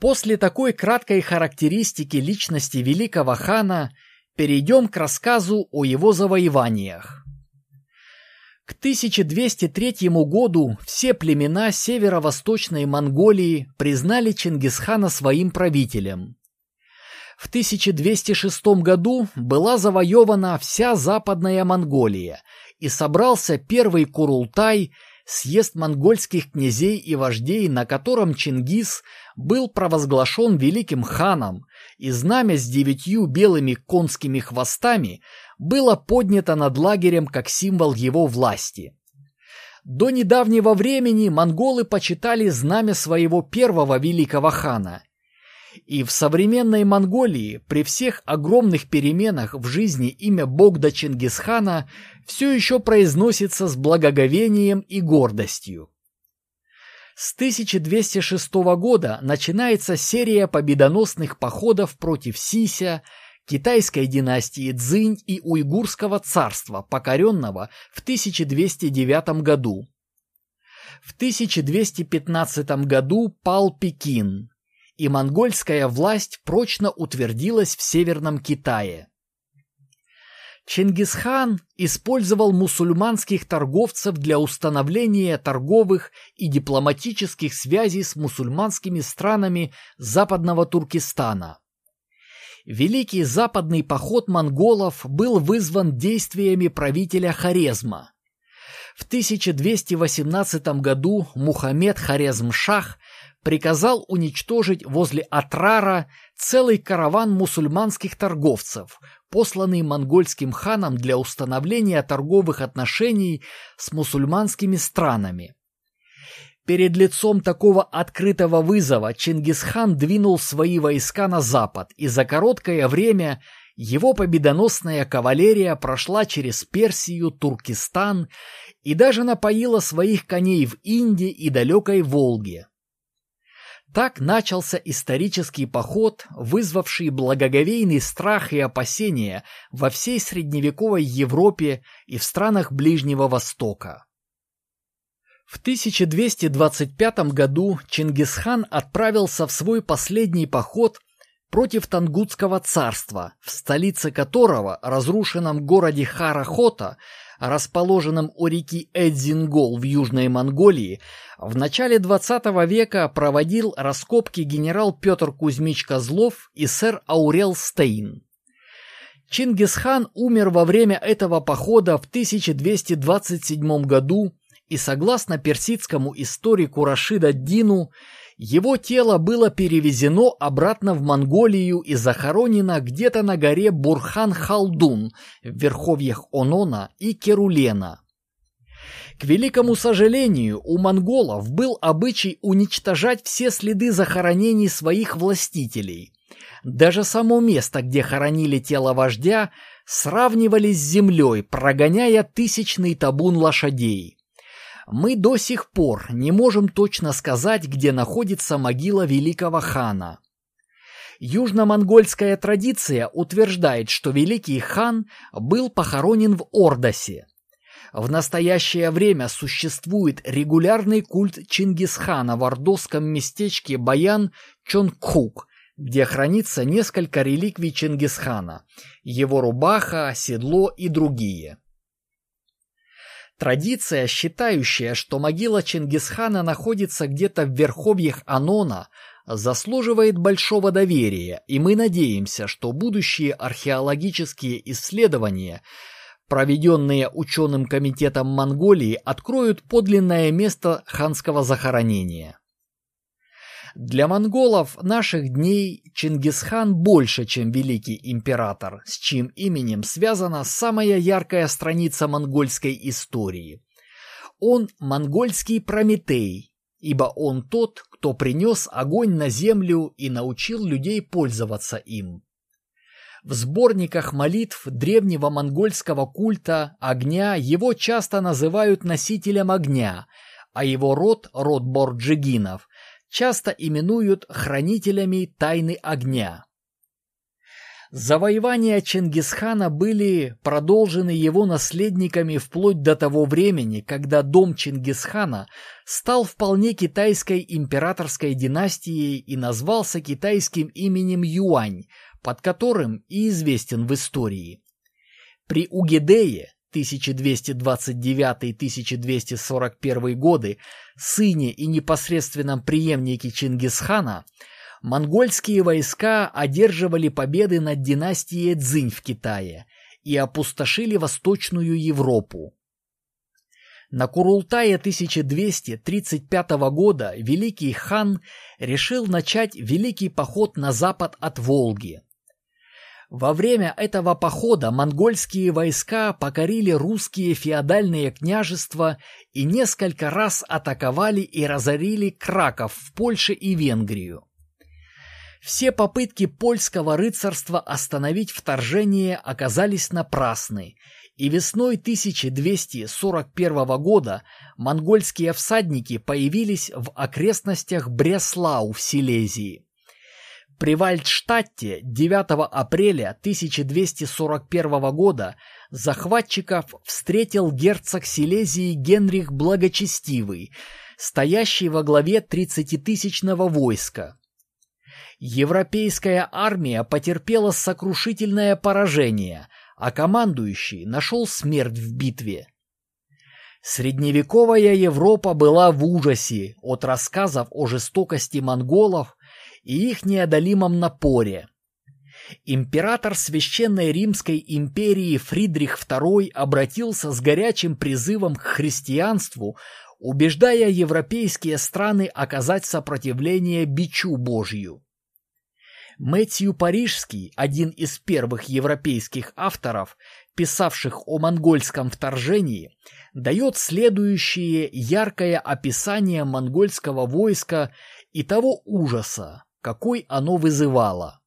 После такой краткой характеристики личности великого хана перейдем к рассказу о его завоеваниях. К 1203 году все племена северо-восточной Монголии признали Чингисхана своим правителем. В 1206 году была завоевана вся Западная Монголия и собрался первый Курултай, съезд монгольских князей и вождей, на котором Чингис был провозглашен великим ханом, и знамя с девятью белыми конскими хвостами было поднято над лагерем как символ его власти. До недавнего времени монголы почитали знамя своего первого великого хана. И в современной Монголии при всех огромных переменах в жизни имя Богда Чингисхана все еще произносится с благоговением и гордостью. С 1206 года начинается серия победоносных походов против Сися, китайской династии Цзинь и уйгурского царства, покоренного в 1209 году. В 1215 году пал Пекин, и монгольская власть прочно утвердилась в Северном Китае. Чингисхан использовал мусульманских торговцев для установления торговых и дипломатических связей с мусульманскими странами Западного Туркестана. Великий западный поход монголов был вызван действиями правителя Хорезма. В 1218 году Мухаммед Хорезм-Шах приказал уничтожить возле Атрара целый караван мусульманских торговцев, посланный монгольским ханом для установления торговых отношений с мусульманскими странами. Перед лицом такого открытого вызова Чингисхан двинул свои войска на запад, и за короткое время его победоносная кавалерия прошла через Персию, Туркестан и даже напоила своих коней в Индии и далекой Волге. Так начался исторический поход, вызвавший благоговейный страх и опасения во всей средневековой Европе и в странах Ближнего Востока. В 1225 году Чингисхан отправился в свой последний поход против Тангутского царства, в столице которого, разрушенном городе Харахота, расположенном у реки Эдзингол в Южной Монголии, в начале XX века проводил раскопки генерал Петр Кузьмич Козлов и сэр Аурел Стейн. Чингисхан умер во время этого похода в 1227 году и согласно персидскому историку Рашида Дину, его тело было перевезено обратно в Монголию и захоронено где-то на горе Бурхан-Халдун в верховьях Онона и Керулена. К великому сожалению, у монголов был обычай уничтожать все следы захоронений своих властителей. Даже само место, где хоронили тело вождя, сравнивали с землей, прогоняя тысячный табун лошадей мы до сих пор не можем точно сказать, где находится могила великого хана. Южно-монгольская традиция утверждает, что великий хан был похоронен в Ордосе. В настоящее время существует регулярный культ Чингисхана в ордосском местечке Баян Чонгхук, где хранится несколько реликвий Чингисхана, его рубаха, седло и другие. Традиция, считающая, что могила Чингисхана находится где-то в верховьях Анона, заслуживает большого доверия, и мы надеемся, что будущие археологические исследования проведенные ученым комитетом Монголии, откроют подлинное место ханского захоронения. Для монголов наших дней Чингисхан больше, чем великий император, с чьим именем связана самая яркая страница монгольской истории. Он монгольский Прометей, ибо он тот, кто принес огонь на землю и научил людей пользоваться им. В сборниках молитв древнего монгольского культа огня его часто называют носителем огня, а его род, род Борджигинов, часто именуют хранителями тайны огня. Завоевания Чингисхана были продолжены его наследниками вплоть до того времени, когда дом Чингисхана стал вполне китайской императорской династией и назвался китайским именем Юань, под которым и известен в истории. При Угедее 1229-1241 годы, сыне и непосредственном преемнике Чингисхана, монгольские войска одерживали победы над династией Цзинь в Китае и опустошили Восточную Европу. На Курултае 1235 года великий хан решил начать великий поход на запад от Волги. Во время этого похода монгольские войска покорили русские феодальные княжества и несколько раз атаковали и разорили Краков в Польше и Венгрию. Все попытки польского рыцарства остановить вторжение оказались напрасны, и весной 1241 года монгольские всадники появились в окрестностях Бреслау в Силезии. При Вальдштадте 9 апреля 1241 года захватчиков встретил герцог Силезии Генрих Благочестивый, стоящий во главе 30-тысячного войска. Европейская армия потерпела сокрушительное поражение, а командующий нашел смерть в битве. Средневековая Европа была в ужасе от рассказов о жестокости монголов и их неодолимом напоре. Император Священной Римской империи Фридрих II обратился с горячим призывом к христианству, убеждая европейские страны оказать сопротивление бичу Божью. Мэтью Парижский, один из первых европейских авторов, писавших о монгольском вторжении, дает следующее яркое описание монгольского войска и того ужаса, какой оно вызывало.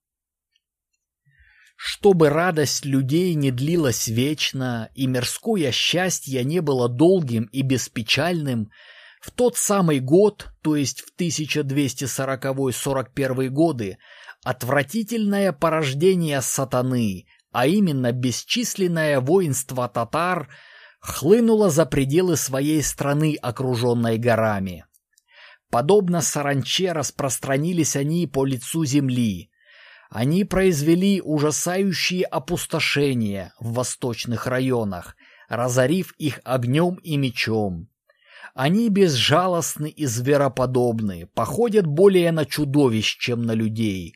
Чтобы радость людей не длилась вечно, и мирское счастье не было долгим и беспечальным, в тот самый год, то есть в 1240-41 годы, отвратительное порождение сатаны, а именно бесчисленное воинство татар, хлынуло за пределы своей страны, окруженной горами. Подобно саранче распространились они по лицу земли. Они произвели ужасающие опустошения в восточных районах, разорив их огнем и мечом. Они безжалостны и звероподобны, походят более на чудовищ, чем на людей,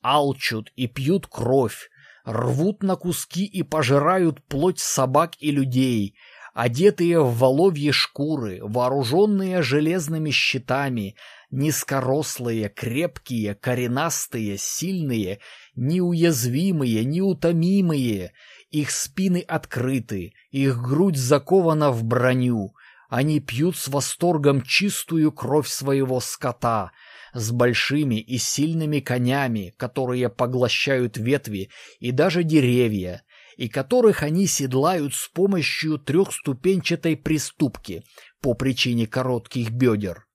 алчут и пьют кровь, рвут на куски и пожирают плоть собак и людей, одетые в воловьи шкуры, вооруженные железными щитами, низкорослые, крепкие, коренастые, сильные, неуязвимые, неутомимые. Их спины открыты, их грудь закована в броню. Они пьют с восторгом чистую кровь своего скота, с большими и сильными конями, которые поглощают ветви и даже деревья, и которых они седлают с помощью трехступенчатой приступки по причине коротких бедер.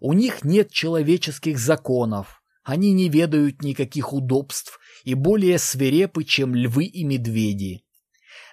У них нет человеческих законов, они не ведают никаких удобств и более свирепы, чем львы и медведи.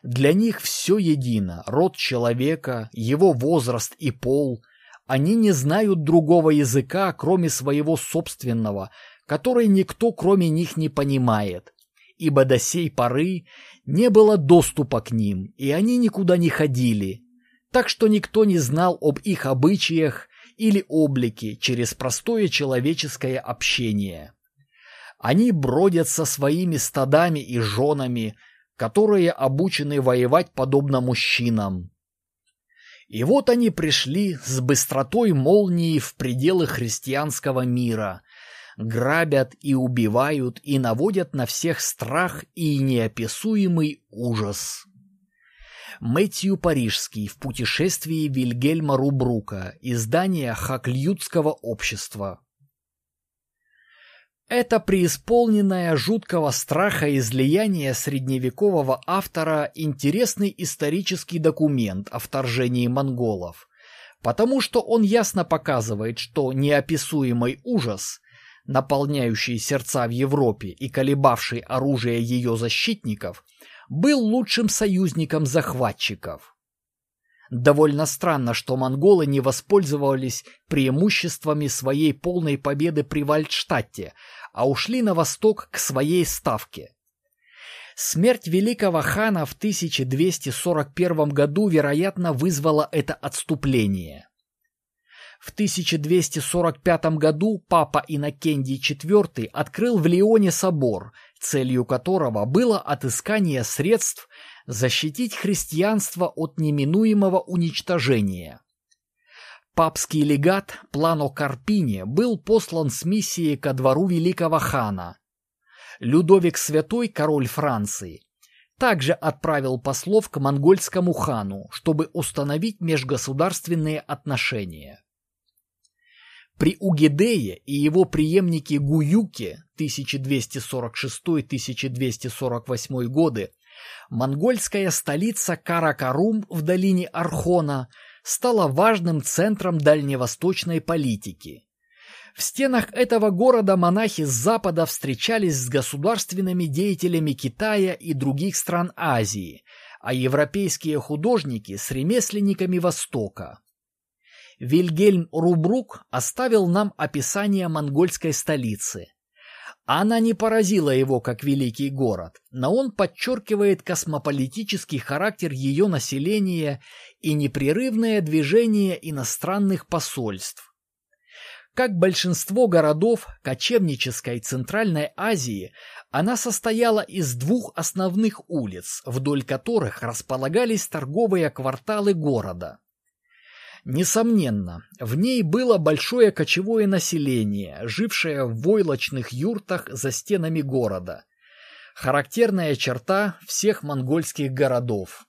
Для них все едино – род человека, его возраст и пол. Они не знают другого языка, кроме своего собственного, который никто кроме них не понимает, ибо до сей поры не было доступа к ним, и они никуда не ходили, так что никто не знал об их обычаях или облике через простое человеческое общение. Они бродят со своими стадами и женами, которые обучены воевать подобно мужчинам. И вот они пришли с быстротой молнии в пределы христианского мира, грабят и убивают и наводят на всех страх и неописуемый ужас. Мэтью Парижский в путешествии Вильгельма Рубрука, издание Хаклютского общества. Это преисполненное жуткого страха излияние средневекового автора интересный исторический документ о вторжении монголов, потому что он ясно показывает, что неописуемый ужас, наполняющий сердца в Европе и колебавший оружие ее защитников, был лучшим союзником захватчиков. Довольно странно, что монголы не воспользовались преимуществами своей полной победы при Вальдштадте, а ушли на восток к своей ставке. Смерть великого хана в 1241 году, вероятно, вызвала это отступление. В 1245 году папа Иннокентий IV открыл в Лионе собор, целью которого было отыскание средств защитить христианство от неминуемого уничтожения. Папский легат Плано Карпини был послан с миссией ко двору великого хана. Людовик Святой, король Франции, также отправил послов к монгольскому хану, чтобы установить межгосударственные отношения. При Угидее и его преемнике Гуюке 1246-1248 годы монгольская столица Каракарум в долине Архона – стала важным центром дальневосточной политики. В стенах этого города монахи с запада встречались с государственными деятелями Китая и других стран Азии, а европейские художники с ремесленниками Востока. Вильгельм Рубрук оставил нам описание монгольской столицы – она не поразила его как великий город, но он подчеркивает космополитический характер ее населения и непрерывное движение иностранных посольств. Как большинство городов кочевнической Центральной Азии, она состояла из двух основных улиц, вдоль которых располагались торговые кварталы города. Несомненно, в ней было большое кочевое население, жившее в войлочных юртах за стенами города. Характерная черта всех монгольских городов.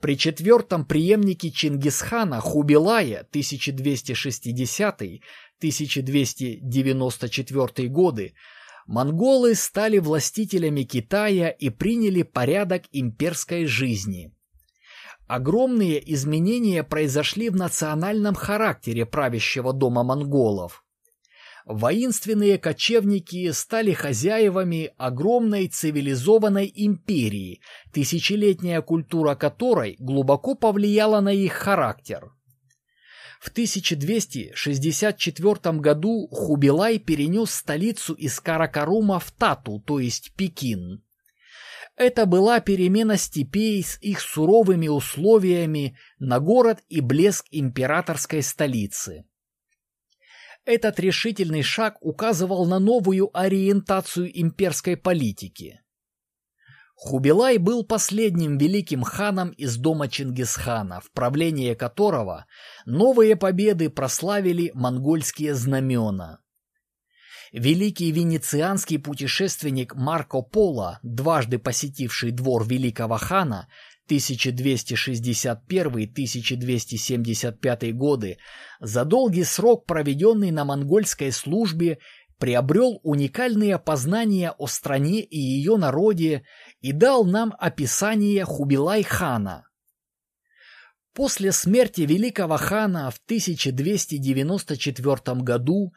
При четвертом преемнике Чингисхана Хубилая 1260-1294 годы монголы стали властителями Китая и приняли порядок имперской жизни. Огромные изменения произошли в национальном характере правящего дома монголов. Воинственные кочевники стали хозяевами огромной цивилизованной империи, тысячелетняя культура которой глубоко повлияла на их характер. В 1264 году Хубилай перенес столицу из Каракарума в Тату, то есть Пекин. Это была перемена степей с их суровыми условиями на город и блеск императорской столицы. Этот решительный шаг указывал на новую ориентацию имперской политики. Хубилай был последним великим ханом из дома Чингисхана, в правлении которого новые победы прославили монгольские знамена. Великий венецианский путешественник Марко Поло, дважды посетивший двор великого хана 1261-1275 годы, за долгий срок, проведенный на монгольской службе, приобрел уникальные познания о стране и ее народе и дал нам описание Хубилай-хана. После смерти великого хана в 1294 году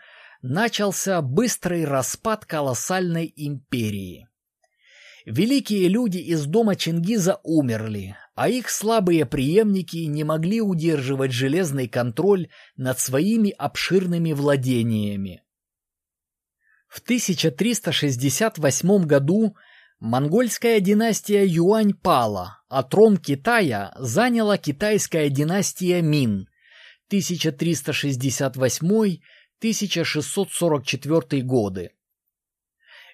начался быстрый распад колоссальной империи. Великие люди из дома Чингиза умерли, а их слабые преемники не могли удерживать железный контроль над своими обширными владениями. В 1368 году монгольская династия Юань пала, а трон Китая заняла китайская династия Мин 1368 1644 годы.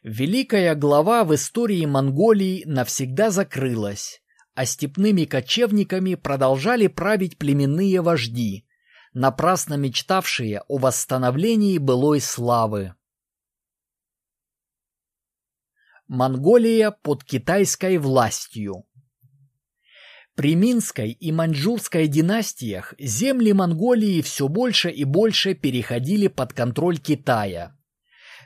Великая глава в истории Монголии навсегда закрылась, а степными кочевниками продолжали править племенные вожди, напрасно мечтавшие о восстановлении былой славы. Монголия под китайской властью При Минской и Маньчжурской династиях земли Монголии все больше и больше переходили под контроль Китая.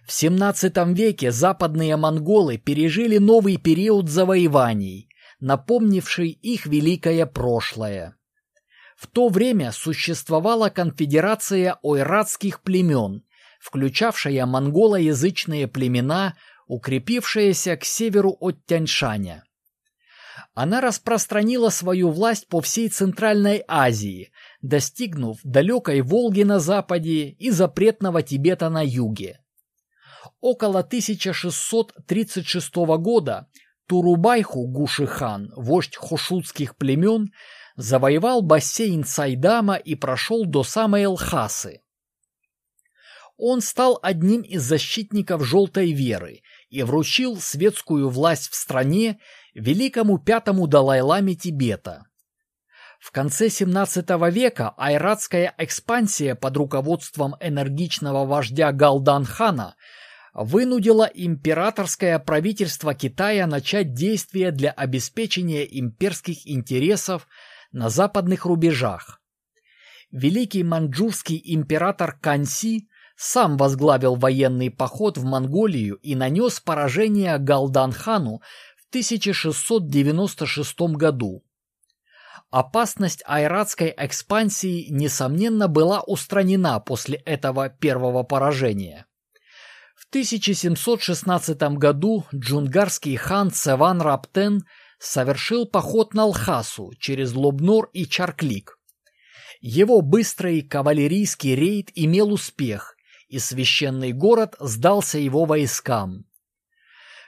В XVII веке западные монголы пережили новый период завоеваний, напомнивший их великое прошлое. В то время существовала конфедерация ойратских племен, включавшая монголоязычные племена, укрепившиеся к северу от Тяньшаня. Она распространила свою власть по всей Центральной Азии, достигнув далекой Волги на западе и запретного Тибета на юге. Около 1636 года Турубайху Гушихан, вождь хошутских племен, завоевал бассейн Сайдама и прошел до самой Лхасы. Он стал одним из защитников желтой веры и вручил светскую власть в стране великому пятому Далай-ламе Тибета. В конце XVII века айратская экспансия под руководством энергичного вождя Галдан-хана – вынудило императорское правительство Китая начать действия для обеспечения имперских интересов на западных рубежах. Великий маньчжурский император Канси сам возглавил военный поход в Монголию и нанес поражение Галдан-хану 1696 году. Опасность айратской экспансии, несомненно, была устранена после этого первого поражения. В 1716 году джунгарский хан Цеван Раптен совершил поход на Лхасу через Лобнор и Чарклик. Его быстрый кавалерийский рейд имел успех, и священный город сдался его войскам.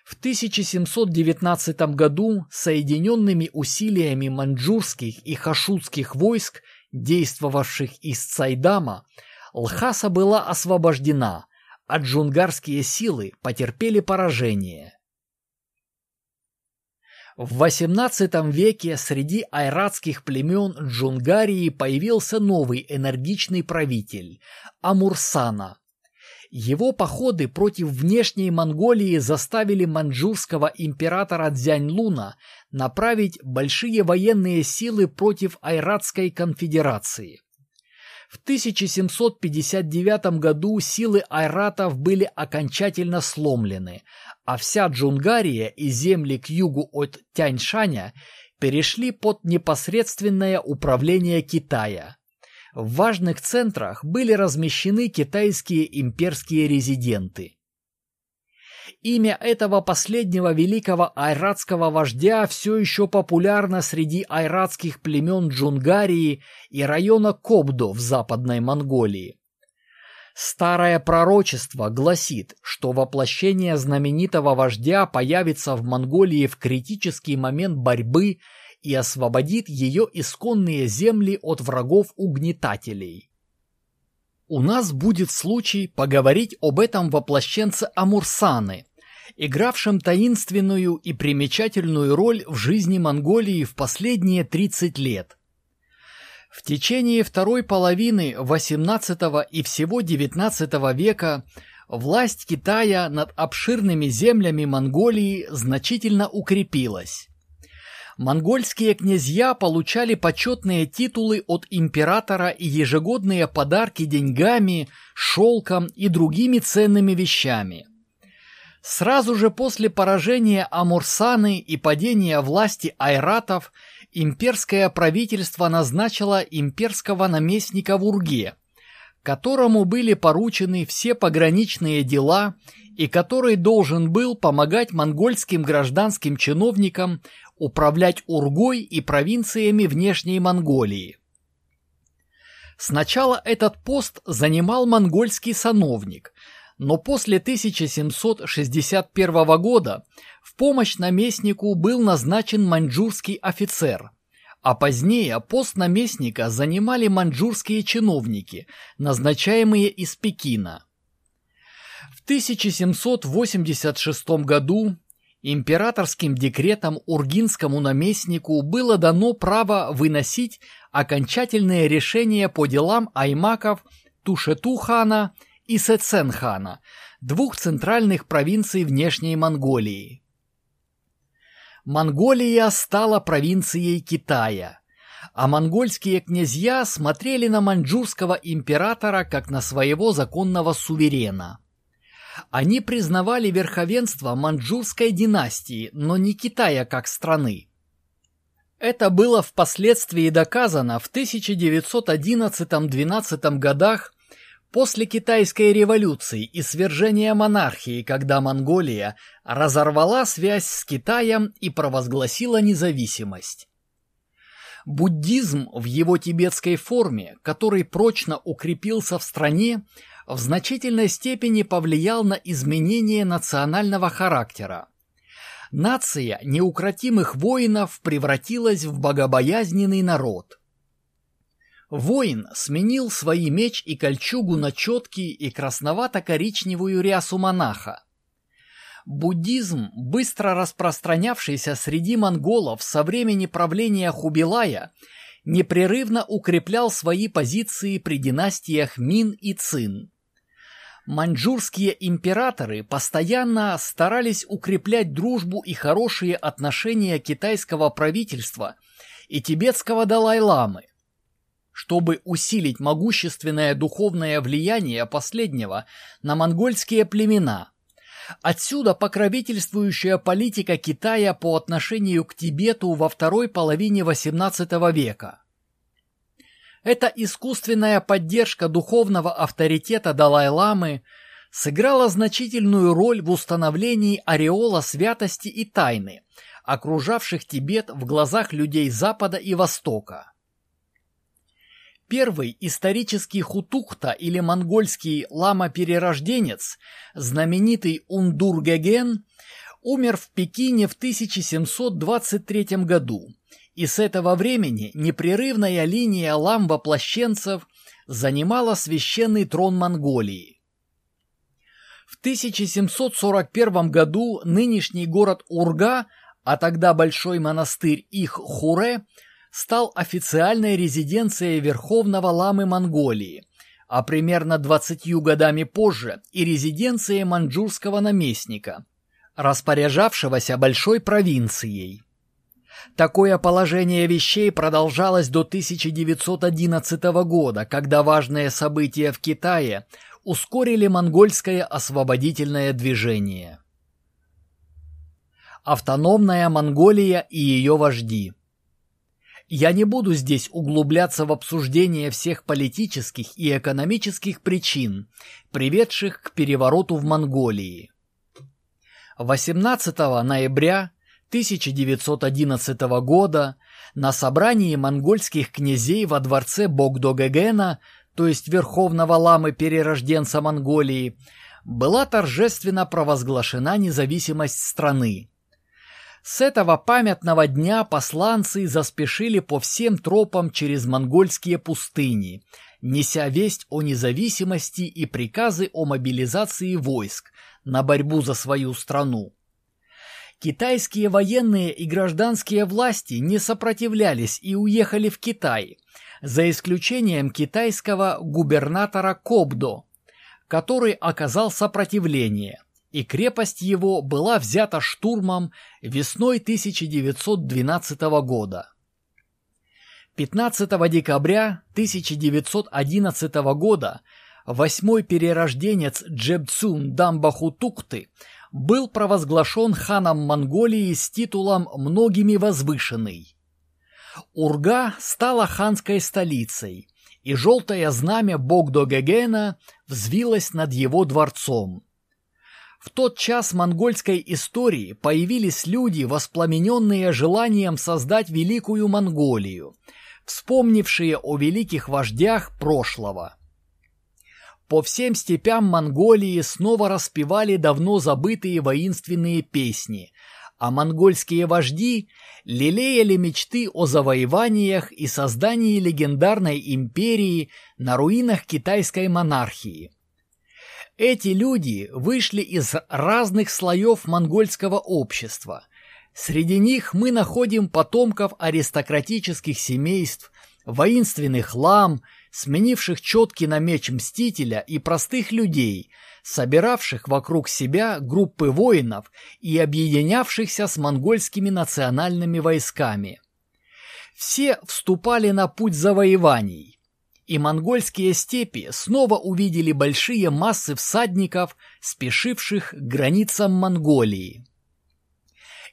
В 1719 году соединенными усилиями маньчжурских и хашутских войск, действовавших из Цайдама, Лхаса была освобождена, а джунгарские силы потерпели поражение. В XVIII веке среди айратских племен Джунгарии появился новый энергичный правитель – Амурсана. Его походы против внешней Монголии заставили маньчжурского императора Дзяньлуна направить большие военные силы против Айратской конфедерации. В 1759 году силы айратов были окончательно сломлены, а вся Джунгария и земли к югу от Тяньшаня перешли под непосредственное управление Китая. В важных центрах были размещены китайские имперские резиденты. Имя этого последнего великого айратского вождя все еще популярно среди айратских племен Джунгарии и района Кобдо в Западной Монголии. Старое пророчество гласит, что воплощение знаменитого вождя появится в Монголии в критический момент борьбы и освободит ее исконные земли от врагов-угнетателей. У нас будет случай поговорить об этом воплощенце Амурсаны, игравшем таинственную и примечательную роль в жизни Монголии в последние 30 лет. В течение второй половины XVIII и всего XIX века власть Китая над обширными землями Монголии значительно укрепилась. Монгольские князья получали почетные титулы от императора и ежегодные подарки деньгами, шелком и другими ценными вещами. Сразу же после поражения Амурсаны и падения власти айратов имперское правительство назначило имперского наместника в Урге, которому были поручены все пограничные дела и который должен был помогать монгольским гражданским чиновникам управлять Ургой и провинциями внешней Монголии. Сначала этот пост занимал монгольский сановник, но после 1761 года в помощь наместнику был назначен маньчжурский офицер, а позднее пост наместника занимали маньчжурские чиновники, назначаемые из Пекина. В 1786 году императорским декретом ургинскому наместнику было дано право выносить окончательные решения по делам аймаков Тушету-хана и Сецен-хана, двух центральных провинций внешней Монголии. Монголия стала провинцией Китая, а монгольские князья смотрели на маньчжурского императора как на своего законного суверена. Они признавали верховенство маньчжурской династии, но не Китая как страны. Это было впоследствии доказано в 1911-12 годах после Китайской революции и свержения монархии, когда Монголия разорвала связь с Китаем и провозгласила независимость. Буддизм в его тибетской форме, который прочно укрепился в стране, в значительной степени повлиял на изменение национального характера. Нация неукротимых воинов превратилась в богобоязненный народ. Воин сменил свои меч и кольчугу на четкий и красновато-коричневую рясу монаха. Буддизм, быстро распространявшийся среди монголов со времени правления Хубилая, непрерывно укреплял свои позиции при династиях Мин и Цин. Маньчжурские императоры постоянно старались укреплять дружбу и хорошие отношения китайского правительства и тибетского Далай-ламы, чтобы усилить могущественное духовное влияние последнего на монгольские племена. Отсюда покровительствующая политика Китая по отношению к Тибету во второй половине XVIII века. Эта искусственная поддержка духовного авторитета Далай-ламы сыграла значительную роль в установлении ореола святости и тайны, окружавших Тибет в глазах людей Запада и Востока. Первый исторический хутухта или монгольский лама-перерожденец, знаменитый Ундургеген, умер в Пекине в 1723 году, и с этого времени непрерывная линия лам-воплощенцев занимала священный трон Монголии. В 1741 году нынешний город Урга, а тогда большой монастырь Их-Хуре – стал официальной резиденцией Верховного Ламы Монголии, а примерно 20 годами позже и резиденцией маньчжурского наместника, распоряжавшегося большой провинцией. Такое положение вещей продолжалось до 1911 года, когда важные события в Китае ускорили монгольское освободительное движение. Автономная Монголия и ее вожди – я не буду здесь углубляться в обсуждение всех политических и экономических причин, приведших к перевороту в Монголии. 18 ноября 1911 года на собрании монгольских князей во дворце Богдогегена, то есть верховного ламы-перерожденца Монголии, была торжественно провозглашена независимость страны. С этого памятного дня посланцы заспешили по всем тропам через монгольские пустыни, неся весть о независимости и приказы о мобилизации войск на борьбу за свою страну. Китайские военные и гражданские власти не сопротивлялись и уехали в Китай, за исключением китайского губернатора Кобдо, который оказал сопротивление – и крепость его была взята штурмом весной 1912 года. 15 декабря 1911 года восьмой перерожденец Джебцун Дамбахутукты был провозглашен ханом Монголии с титулом «многими возвышенный». Урга стала ханской столицей, и желтое знамя Богдо-Гегена взвилось над его дворцом. В тот час монгольской истории появились люди, воспламененные желанием создать великую Монголию, вспомнившие о великих вождях прошлого. По всем степям Монголии снова распевали давно забытые воинственные песни, а монгольские вожди лелеяли мечты о завоеваниях и создании легендарной империи на руинах китайской монархии – Эти люди вышли из разных слоев монгольского общества. Среди них мы находим потомков аристократических семейств, воинственных лам, сменивших четкий на меч Мстителя и простых людей, собиравших вокруг себя группы воинов и объединявшихся с монгольскими национальными войсками. Все вступали на путь завоеваний, и монгольские степи снова увидели большие массы всадников, спешивших к границам Монголии.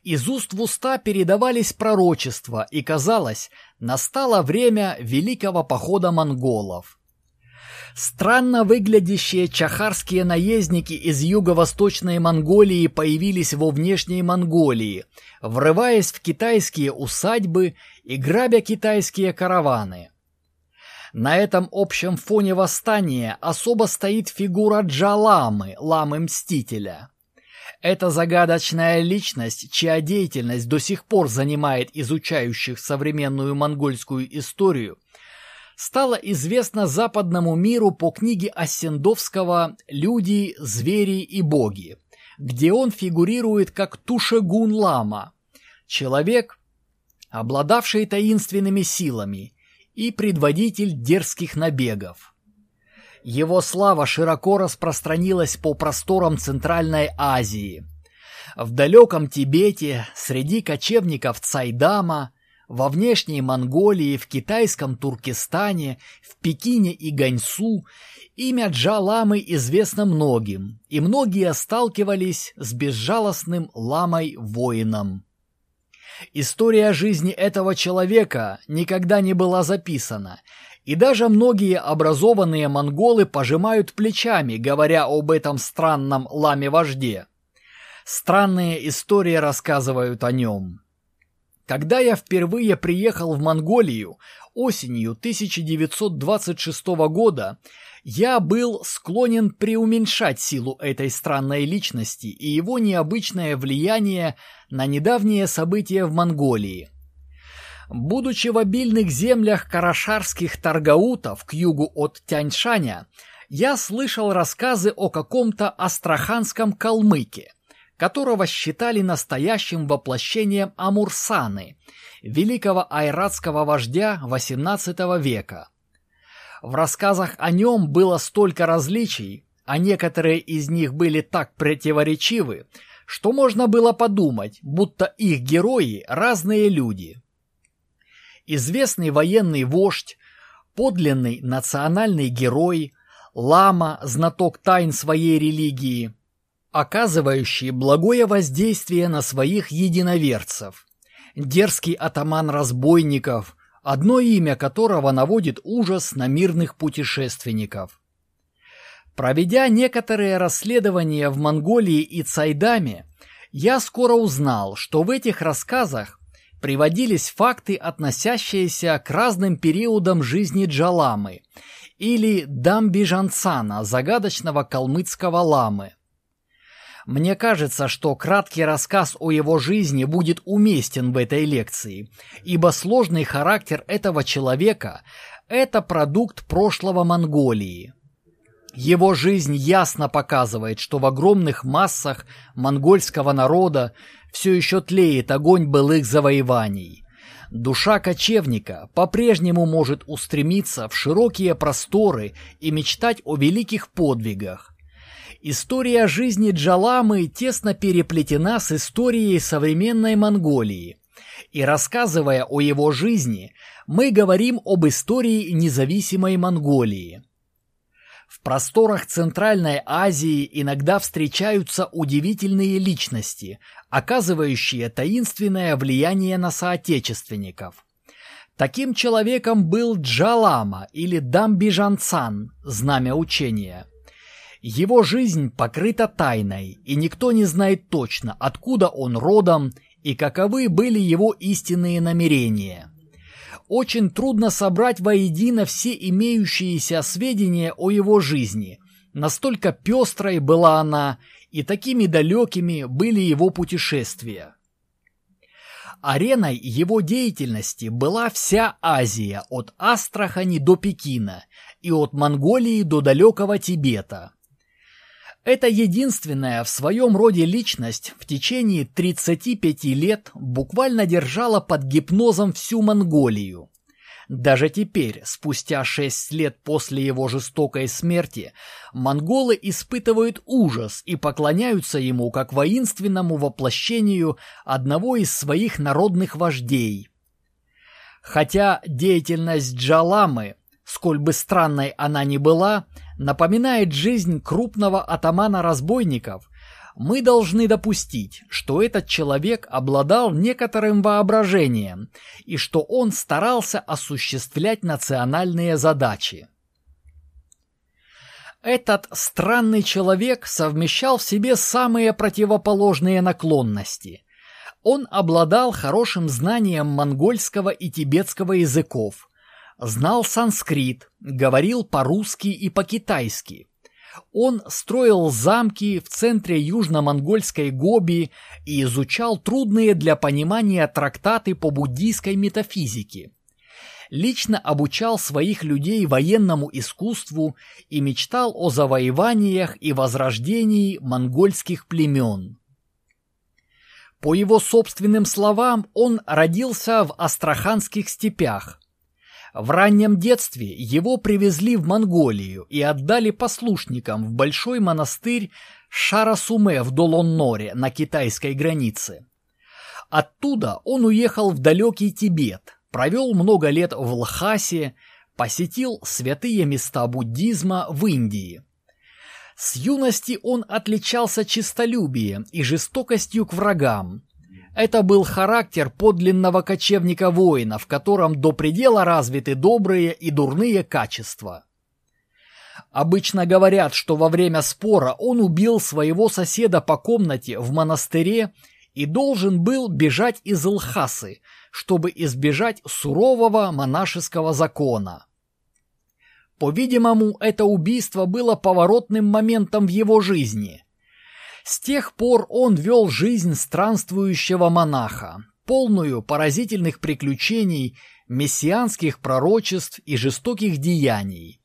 Из уст в уста передавались пророчества, и, казалось, настало время великого похода монголов. Странно выглядящие чахарские наездники из юго-восточной Монголии появились во внешней Монголии, врываясь в китайские усадьбы и грабя китайские караваны. На этом общем фоне восстания особо стоит фигура Джаламы, ламы-мстителя. Это загадочная личность, чья деятельность до сих пор занимает изучающих современную монгольскую историю, стала известна западному миру по книге Осендовского «Люди, звери и боги», где он фигурирует как Тушегун-лама, человек, обладавший таинственными силами и предводитель дерзких набегов. Его слава широко распространилась по просторам Центральной Азии. В далеком Тибете, среди кочевников Цайдама, во внешней Монголии, в китайском Туркестане, в Пекине и Ганьсу имя Джаламы известно многим, и многие сталкивались с безжалостным ламой-воином. История жизни этого человека никогда не была записана, и даже многие образованные монголы пожимают плечами, говоря об этом странном ламе-вожде. Странные истории рассказывают о нем. Когда я впервые приехал в Монголию осенью 1926 года, я был склонен преуменьшать силу этой странной личности и его необычное влияние на недавние события в Монголии. Будучи в обильных землях карашарских таргаутов к югу от Тяньшаня, я слышал рассказы о каком-то астраханском калмыке, которого считали настоящим воплощением Амурсаны, великого айратского вождя XVIII века. В рассказах о нем было столько различий, а некоторые из них были так противоречивы, что можно было подумать, будто их герои разные люди известный военный вождь, подлинный национальный герой, лама, знаток тайн своей религии, оказывающий благое воздействие на своих единоверцев, дерзкий атаман разбойников, одно имя которого наводит ужас на мирных путешественников. Проведя некоторые расследования в Монголии и Цайдаме, я скоро узнал, что в этих рассказах приводились факты, относящиеся к разным периодам жизни Джаламы или Дамбижанцана, загадочного калмыцкого ламы. Мне кажется, что краткий рассказ о его жизни будет уместен в этой лекции, ибо сложный характер этого человека – это продукт прошлого Монголии. Его жизнь ясно показывает, что в огромных массах монгольского народа все еще тлеет огонь былых завоеваний. Душа кочевника по-прежнему может устремиться в широкие просторы и мечтать о великих подвигах. История жизни Джаламы тесно переплетена с историей современной Монголии. И рассказывая о его жизни, мы говорим об истории независимой Монголии. В просторах Центральной Азии иногда встречаются удивительные личности, оказывающие таинственное влияние на соотечественников. Таким человеком был Джалама или Дамбижанцан, знамя учения. Его жизнь покрыта тайной, и никто не знает точно, откуда он родом и каковы были его истинные намерения очень трудно собрать воедино все имеющиеся сведения о его жизни. Настолько пестрой была она, и такими далекими были его путешествия. Ареной его деятельности была вся Азия, от Астрахани до Пекина и от Монголии до далекого Тибета. Это единственная в своем роде личность в течение 35 лет буквально держала под гипнозом всю Монголию. Даже теперь, спустя шесть лет после его жестокой смерти, монголы испытывают ужас и поклоняются ему как воинственному воплощению одного из своих народных вождей. Хотя деятельность Джаламы, сколь бы странной она ни была, напоминает жизнь крупного атамана разбойников, мы должны допустить, что этот человек обладал некоторым воображением и что он старался осуществлять национальные задачи. Этот странный человек совмещал в себе самые противоположные наклонности. Он обладал хорошим знанием монгольского и тибетского языков, знал санскрит, говорил по-русски и по-китайски. Он строил замки в центре южно-монгольской Гоби и изучал трудные для понимания трактаты по буддийской метафизике. Лично обучал своих людей военному искусству и мечтал о завоеваниях и возрождении монгольских племен. По его собственным словам, он родился в Астраханских степях, в раннем детстве его привезли в Монголию и отдали послушникам в большой монастырь Шарасуме в Долонноре на китайской границе. Оттуда он уехал в далекий Тибет, провел много лет в Лхасе, посетил святые места буддизма в Индии. С юности он отличался честолюбием и жестокостью к врагам, это был характер подлинного кочевника-воина, в котором до предела развиты добрые и дурные качества. Обычно говорят, что во время спора он убил своего соседа по комнате в монастыре и должен был бежать из Лхасы, чтобы избежать сурового монашеского закона. По-видимому, это убийство было поворотным моментом в его жизни – с тех пор он вел жизнь странствующего монаха, полную поразительных приключений, мессианских пророчеств и жестоких деяний.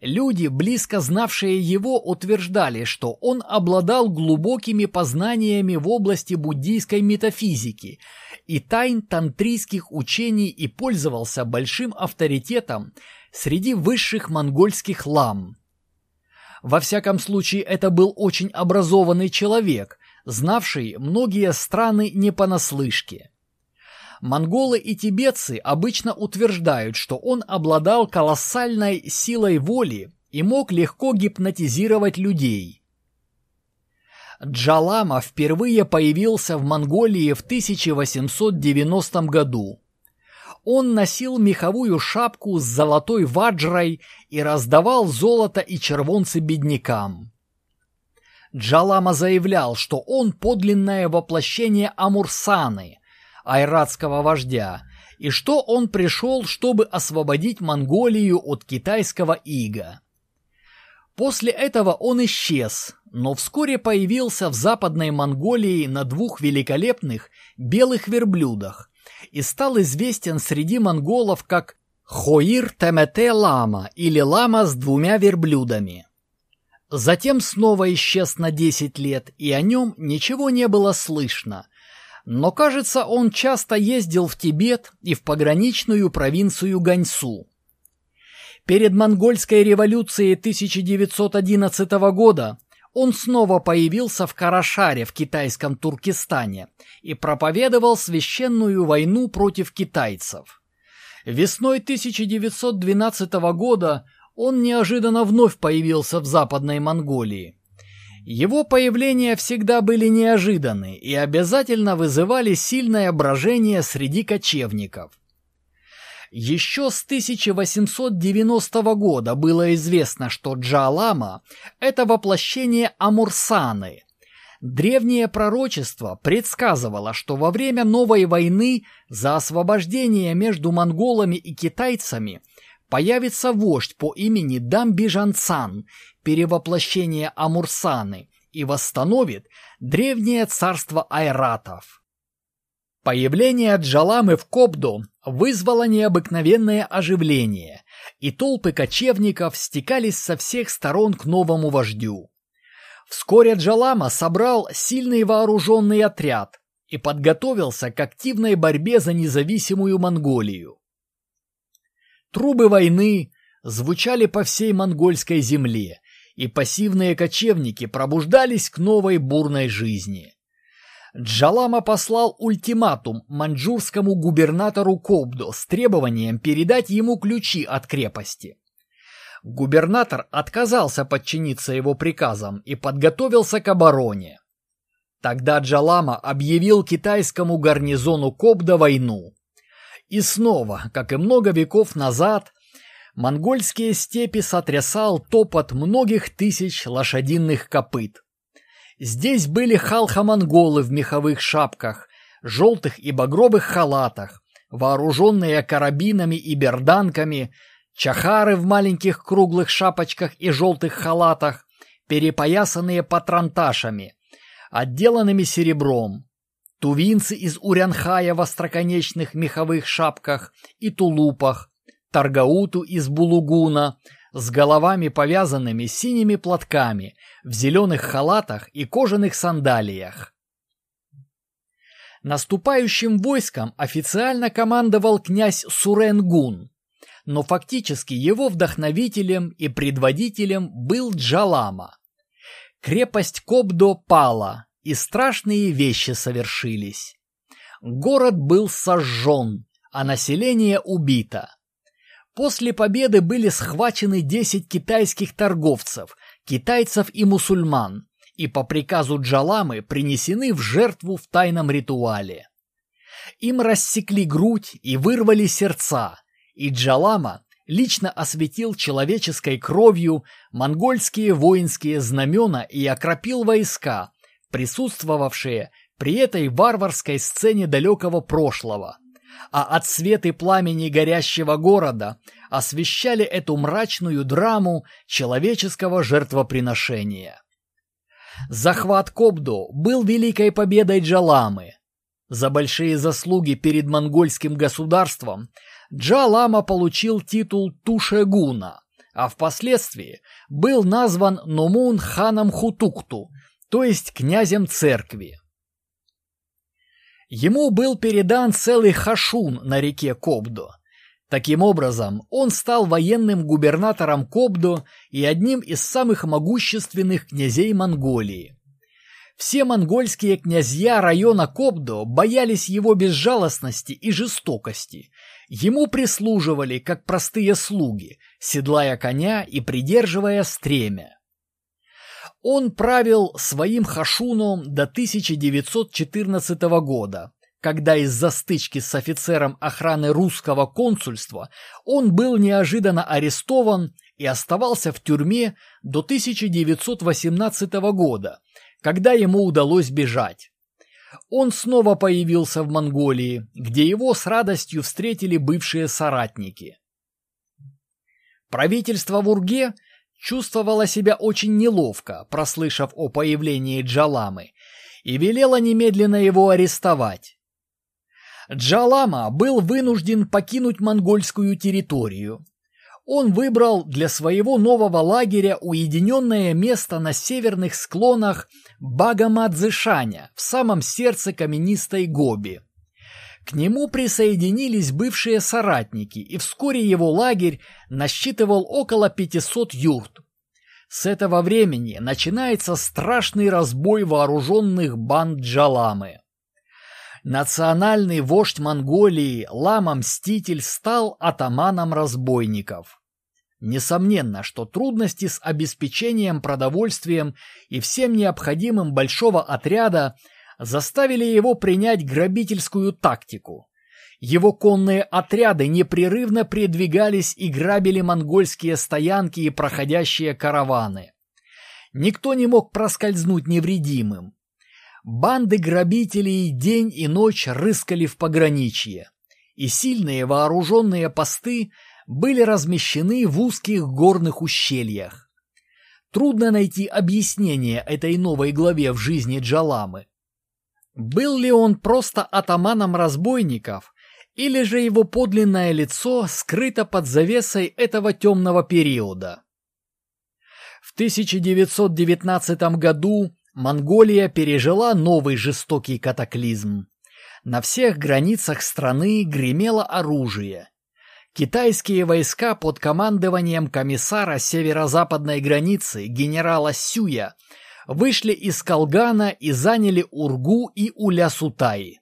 Люди, близко знавшие его, утверждали, что он обладал глубокими познаниями в области буддийской метафизики и тайн тантрийских учений и пользовался большим авторитетом среди высших монгольских лам. Во всяком случае, это был очень образованный человек, знавший многие страны не понаслышке. Монголы и тибетцы обычно утверждают, что он обладал колоссальной силой воли и мог легко гипнотизировать людей. Джалама впервые появился в Монголии в 1890 году. Он носил меховую шапку с золотой ваджрой и раздавал золото и червонцы беднякам. Джалама заявлял, что он подлинное воплощение Амурсаны, айратского вождя, и что он пришел, чтобы освободить Монголию от китайского ига. После этого он исчез, но вскоре появился в Западной Монголии на двух великолепных белых верблюдах и стал известен среди монголов как Хоир Темете Лама или Лама с двумя верблюдами. Затем снова исчез на 10 лет, и о нем ничего не было слышно. Но, кажется, он часто ездил в Тибет и в пограничную провинцию Ганьсу. Перед монгольской революцией 1911 года он снова появился в Карашаре в китайском Туркестане и проповедовал священную войну против китайцев. Весной 1912 года он неожиданно вновь появился в Западной Монголии. Его появления всегда были неожиданны и обязательно вызывали сильное брожение среди кочевников. Еще с 1890 года было известно, что Джалама – это воплощение Амурсаны. Древнее пророчество предсказывало, что во время новой войны за освобождение между монголами и китайцами появится вождь по имени Дамбижанцан, перевоплощение Амурсаны, и восстановит древнее царство айратов. Появление Джаламы в Кобду вызвало необыкновенное оживление, и толпы кочевников стекались со всех сторон к новому вождю. Вскоре Джалама собрал сильный вооруженный отряд и подготовился к активной борьбе за независимую Монголию. Трубы войны звучали по всей монгольской земле, и пассивные кочевники пробуждались к новой бурной жизни. Джалама послал ультиматум маньчжурскому губернатору Кобдо с требованием передать ему ключи от крепости. Губернатор отказался подчиниться его приказам и подготовился к обороне. Тогда Джалама объявил китайскому гарнизону Кобда войну. И снова, как и много веков назад, монгольские степи сотрясал топот многих тысяч лошадиных копыт. Здесь были халха-монголы в меховых шапках, желтых и багровых халатах, вооруженные карабинами и берданками, чахары в маленьких круглых шапочках и желтых халатах, перепоясанные патронташами, отделанными серебром, тувинцы из Урянхая в остроконечных меховых шапках и тулупах, таргауту из Булугуна с головами повязанными синими платками, в зеленых халатах и кожаных сандалиях. Наступающим войском официально командовал князь Суренгун, но фактически его вдохновителем и предводителем был Джалама. Крепость Кобдо пала, и страшные вещи совершились. Город был сожжен, а население убито. После победы были схвачены 10 китайских торговцев, китайцев и мусульман, и по приказу Джаламы принесены в жертву в тайном ритуале. Им рассекли грудь и вырвали сердца, и Джалама лично осветил человеческой кровью монгольские воинские знамена и окропил войска, присутствовавшие при этой варварской сцене далекого прошлого – а отсветы пламени горящего города освещали эту мрачную драму человеческого жертвоприношения. Захват Кобдо был великой победой Джаламы. За большие заслуги перед монгольским государством Джалама получил титул Тушегуна, а впоследствии был назван Номун ханом Хутукту, то есть князем церкви. Ему был передан целый хашун на реке Кобдо. Таким образом, он стал военным губернатором Кобдо и одним из самых могущественных князей Монголии. Все монгольские князья района Кобдо боялись его безжалостности и жестокости. Ему прислуживали, как простые слуги, седлая коня и придерживая стремя. Он правил своим хашуном до 1914 года, когда из-за стычки с офицером охраны русского консульства он был неожиданно арестован и оставался в тюрьме до 1918 года, когда ему удалось бежать. Он снова появился в Монголии, где его с радостью встретили бывшие соратники. Правительство в Урге – чувствовала себя очень неловко, прослышав о появлении Джаламы, и велела немедленно его арестовать. Джалама был вынужден покинуть монгольскую территорию. Он выбрал для своего нового лагеря уединенное место на северных склонах Багамадзышаня, в самом сердце каменистой Гоби. К нему присоединились бывшие соратники, и вскоре его лагерь насчитывал около 500 юрт. С этого времени начинается страшный разбой вооруженных банд Джаламы. Национальный вождь Монголии Лама-Мститель стал атаманом разбойников. Несомненно, что трудности с обеспечением продовольствием и всем необходимым большого отряда – заставили его принять грабительскую тактику. Его конные отряды непрерывно передвигались и грабили монгольские стоянки и проходящие караваны. Никто не мог проскользнуть невредимым. Банды грабителей день и ночь рыскали в пограничье, и сильные вооруженные посты были размещены в узких горных ущельях. Трудно найти объяснение этой новой главе в жизни Джаламы. Был ли он просто атаманом разбойников, или же его подлинное лицо скрыто под завесой этого темного периода? В 1919 году Монголия пережила новый жестокий катаклизм. На всех границах страны гремело оружие. Китайские войска под командованием комиссара северо-западной границы генерала Сюя вышли из Колгана и заняли Ургу и Улясутай.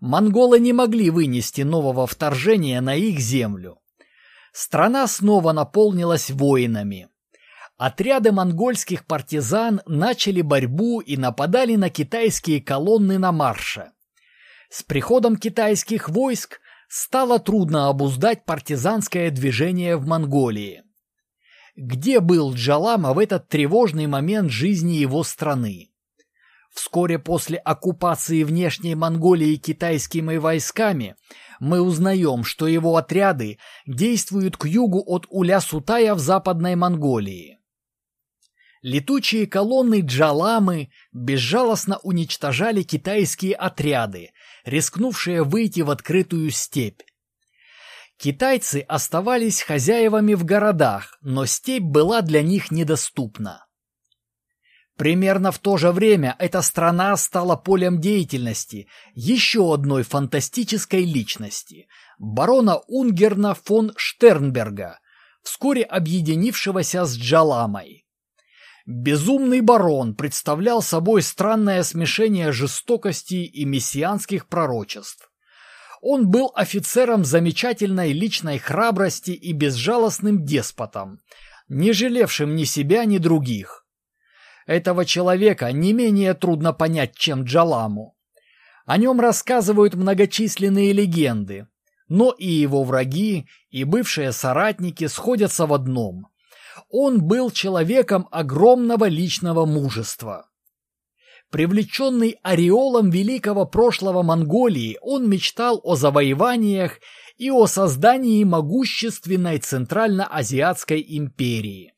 Монголы не могли вынести нового вторжения на их землю. Страна снова наполнилась воинами. Отряды монгольских партизан начали борьбу и нападали на китайские колонны на марше. С приходом китайских войск стало трудно обуздать партизанское движение в Монголии. Где был Джалама в этот тревожный момент жизни его страны? Вскоре после оккупации внешней Монголии китайскими войсками мы узнаем, что его отряды действуют к югу от Уля-Сутая в Западной Монголии. Летучие колонны Джаламы безжалостно уничтожали китайские отряды, рискнувшие выйти в открытую степь. Китайцы оставались хозяевами в городах, но степь была для них недоступна. Примерно в то же время эта страна стала полем деятельности еще одной фантастической личности – барона Унгерна фон Штернберга, вскоре объединившегося с Джаламой. Безумный барон представлял собой странное смешение жестокости и мессианских пророчеств. Он был офицером замечательной личной храбрости и безжалостным деспотом, не жалевшим ни себя, ни других. Этого человека не менее трудно понять, чем Джаламу. О нем рассказывают многочисленные легенды, но и его враги, и бывшие соратники сходятся в одном. Он был человеком огромного личного мужества. Привлеченный ореолом великого прошлого Монголии, он мечтал о завоеваниях и о создании могущественной Центральноазиатской империи.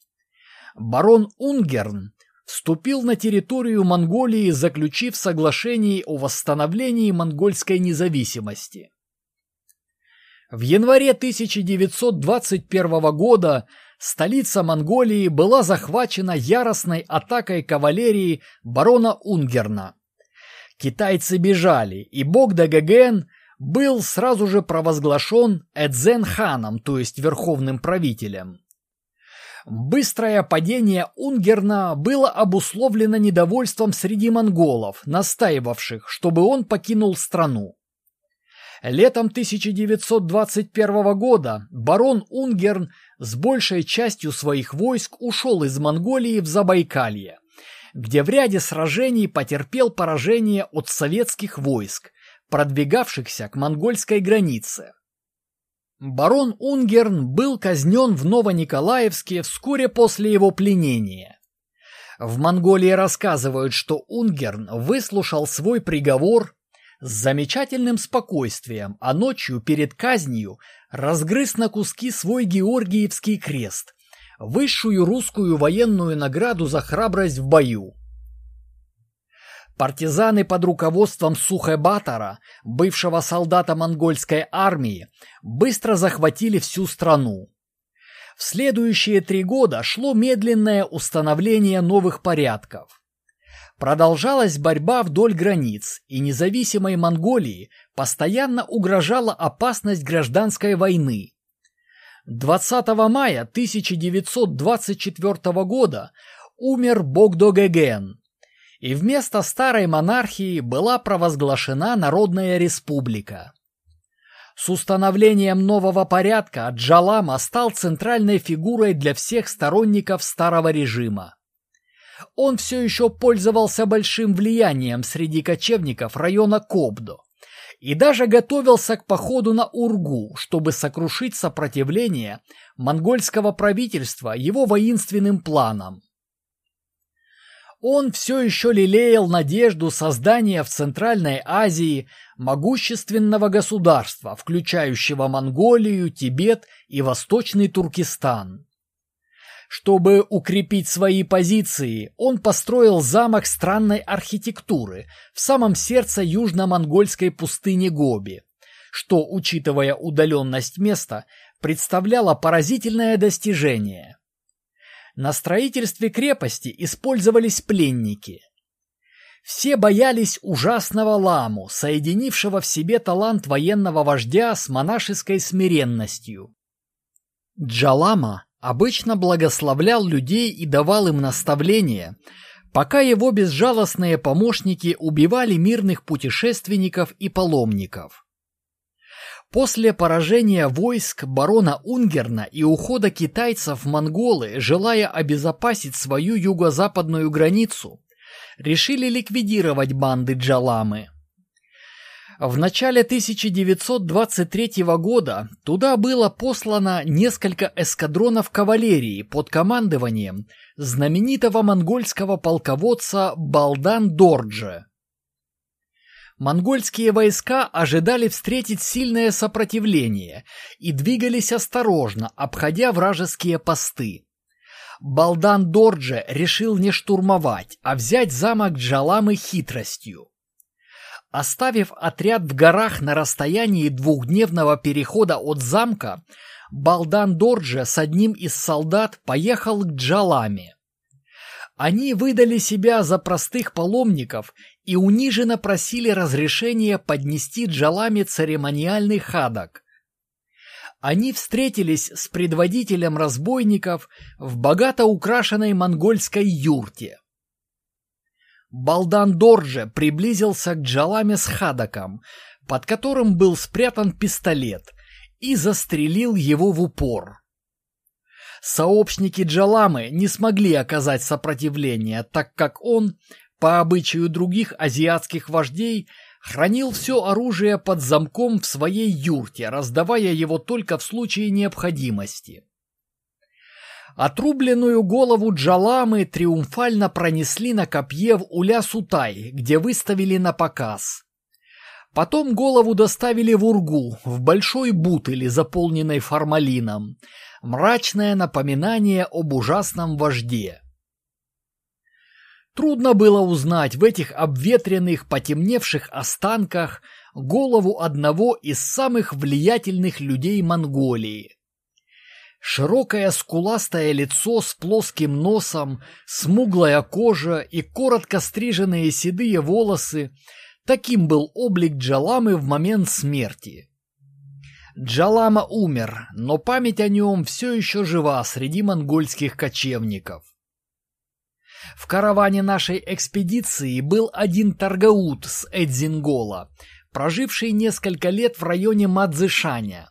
Барон Унгерн вступил на территорию Монголии, заключив соглашение о восстановлении монгольской независимости. В январе 1921 года столица Монголии была захвачена яростной атакой кавалерии барона Унгерна. Китайцы бежали, и Богда Гаген был сразу же провозглашен Эдзен-ханом, то есть верховным правителем. Быстрое падение Унгерна было обусловлено недовольством среди монголов, настаивавших, чтобы он покинул страну. Летом 1921 года барон Унгерн с большей частью своих войск ушел из Монголии в Забайкалье, где в ряде сражений потерпел поражение от советских войск, продвигавшихся к монгольской границе. Барон Унгерн был казнен в Новониколаевске вскоре после его пленения. В Монголии рассказывают, что Унгерн выслушал свой приговор с замечательным спокойствием, а ночью перед казнью разгрыз на куски свой Георгиевский крест, высшую русскую военную награду за храбрость в бою. Партизаны под руководством Сухебатора, бывшего солдата монгольской армии, быстро захватили всю страну. В следующие три года шло медленное установление новых порядков. Продолжалась борьба вдоль границ, и независимой Монголии постоянно угрожала опасность гражданской войны. 20 мая 1924 года умер Богдогеген, и вместо старой монархии была провозглашена Народная Республика. С установлением нового порядка Джалама стал центральной фигурой для всех сторонников старого режима. Он все еще пользовался большим влиянием среди кочевников района Кобдо и даже готовился к походу на Ургу, чтобы сокрушить сопротивление монгольского правительства его воинственным планам. Он все еще лелеял надежду создания в Центральной Азии могущественного государства, включающего Монголию, Тибет и Восточный Туркестан. Чтобы укрепить свои позиции, он построил замок странной архитектуры в самом сердце южно-монгольской пустыни Гоби, что, учитывая удаленность места, представляло поразительное достижение – На строительстве крепости использовались пленники. Все боялись ужасного ламу, соединившего в себе талант военного вождя с монашеской смиренностью. Джалама обычно благословлял людей и давал им наставления, пока его безжалостные помощники убивали мирных путешественников и паломников. После поражения войск барона Унгерна и ухода китайцев в монголы, желая обезопасить свою юго-западную границу, решили ликвидировать банды Джаламы. В начале 1923 года туда было послано несколько эскадронов кавалерии под командованием знаменитого монгольского полководца Балдан Дорджа. Монгольские войска ожидали встретить сильное сопротивление и двигались осторожно, обходя вражеские посты. Балдан Дорджа решил не штурмовать, а взять замок Джаламы хитростью. Оставив отряд в горах на расстоянии двухдневного перехода от замка, Балдан Дорджа с одним из солдат поехал к Джаламе. Они выдали себя за простых паломников и униженно просили разрешения поднести Джаламе церемониальный хадок. Они встретились с предводителем разбойников в богато украшенной монгольской юрте. Балдан Дорже приблизился к Джаламе с Хадаком, под которым был спрятан пистолет, и застрелил его в упор. Сообщники Джаламы не смогли оказать сопротивление, так как он, по обычаю других азиатских вождей, хранил все оружие под замком в своей юрте, раздавая его только в случае необходимости. Отрубленную голову Джаламы триумфально пронесли на копье в Уля-Сутай, где выставили на показ. Потом голову доставили в Ургу, в большой бутыле, заполненной формалином. Мрачное напоминание об ужасном вожде. Трудно было узнать в этих обветренных, потемневших останках голову одного из самых влиятельных людей Монголии. Широкое скуластое лицо с плоским носом, смуглая кожа и коротко стриженные седые волосы – таким был облик Джаламы в момент смерти. Джалама умер, но память о нем все еще жива среди монгольских кочевников. В караване нашей экспедиции был один торгаут с Эдзингола, проживший несколько лет в районе Мадзышаня.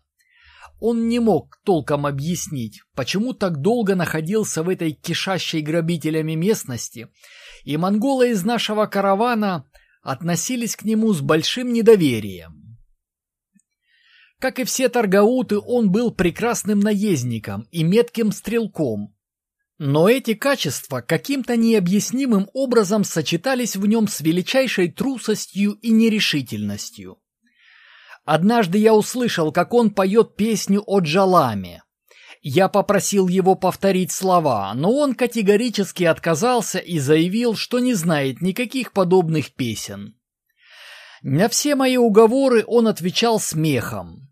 Он не мог толком объяснить, почему так долго находился в этой кишащей грабителями местности, и монголы из нашего каравана относились к нему с большим недоверием. Как и все торгауты, он был прекрасным наездником и метким стрелком. Но эти качества каким-то необъяснимым образом сочетались в нем с величайшей трусостью и нерешительностью. Однажды я услышал, как он поет песню о Джаламе. Я попросил его повторить слова, но он категорически отказался и заявил, что не знает никаких подобных песен. На все мои уговоры он отвечал смехом.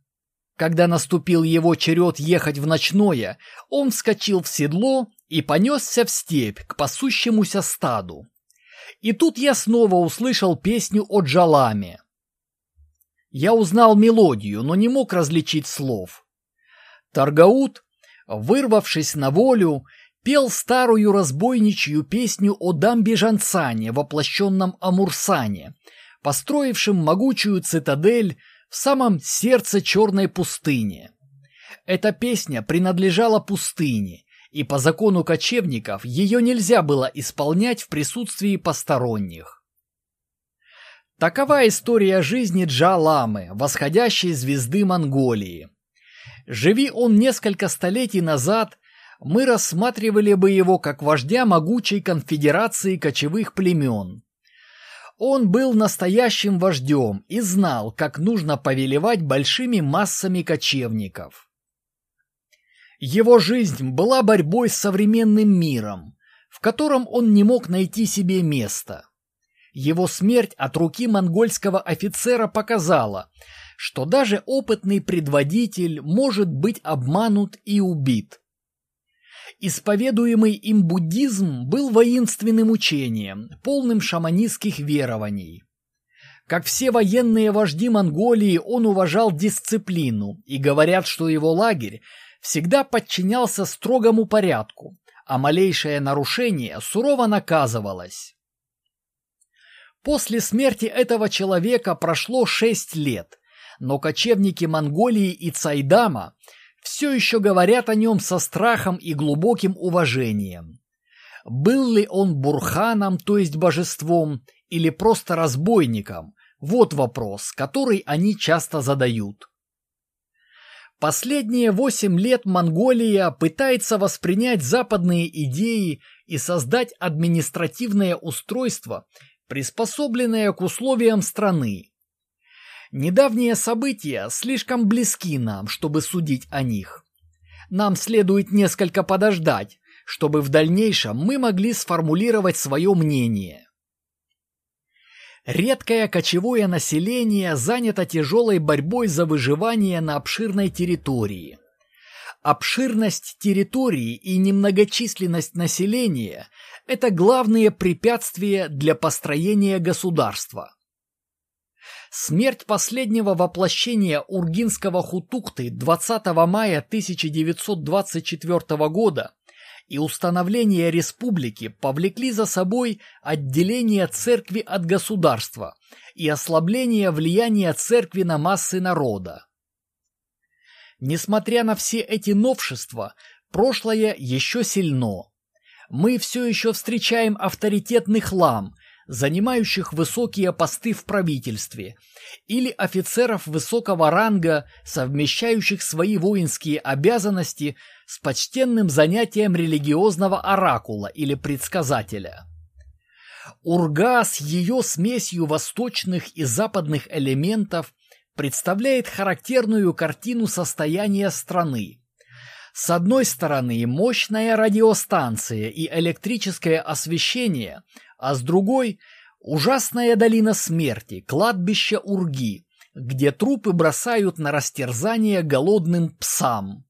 Когда наступил его черед ехать в ночное, он вскочил в седло и понесся в степь к пасущемуся стаду. И тут я снова услышал песню о Джаламе. Я узнал мелодию, но не мог различить слов. Таргаут, вырвавшись на волю, пел старую разбойничью песню о дамбе Жансане, воплощенном Амурсане, построившем могучую цитадель в самом сердце черной пустыни. Эта песня принадлежала пустыне, и по закону кочевников ее нельзя было исполнять в присутствии посторонних. Такова история жизни Джа-Ламы, восходящей звезды Монголии. Живи он несколько столетий назад, мы рассматривали бы его как вождя могучей конфедерации кочевых племен. Он был настоящим вождем и знал, как нужно повелевать большими массами кочевников. Его жизнь была борьбой с современным миром, в котором он не мог найти себе места. Его смерть от руки монгольского офицера показала, что даже опытный предводитель может быть обманут и убит. Исповедуемый им буддизм был воинственным учением, полным шаманистских верований. Как все военные вожди Монголии, он уважал дисциплину, и говорят, что его лагерь всегда подчинялся строгому порядку, а малейшее нарушение сурово наказывалось. После смерти этого человека прошло шесть лет, но кочевники Монголии и Цайдама все еще говорят о нем со страхом и глубоким уважением. Был ли он бурханом, то есть божеством, или просто разбойником? Вот вопрос, который они часто задают. Последние восемь лет Монголия пытается воспринять западные идеи и создать административное устройство, приспособленное к условиям страны. Недавние события слишком близки нам, чтобы судить о них. Нам следует несколько подождать, чтобы в дальнейшем мы могли сформулировать свое мнение. Редкое кочевое население занято тяжелой борьбой за выживание на обширной территории. Обширность территории и немногочисленность населения – это главные препятствия для построения государства. Смерть последнего воплощения ургинского хутукты 20 мая 1924 года и установление республики повлекли за собой отделение церкви от государства и ослабление влияния церкви на массы народа. Несмотря на все эти новшества, прошлое еще сильно. Мы все еще встречаем авторитетных лам, занимающих высокие посты в правительстве, или офицеров высокого ранга, совмещающих свои воинские обязанности с почтенным занятием религиозного оракула или предсказателя. Урга с ее смесью восточных и западных элементов представляет характерную картину состояния страны. С одной стороны мощная радиостанция и электрическое освещение, а с другой – ужасная долина смерти, кладбище Урги, где трупы бросают на растерзание голодным псам.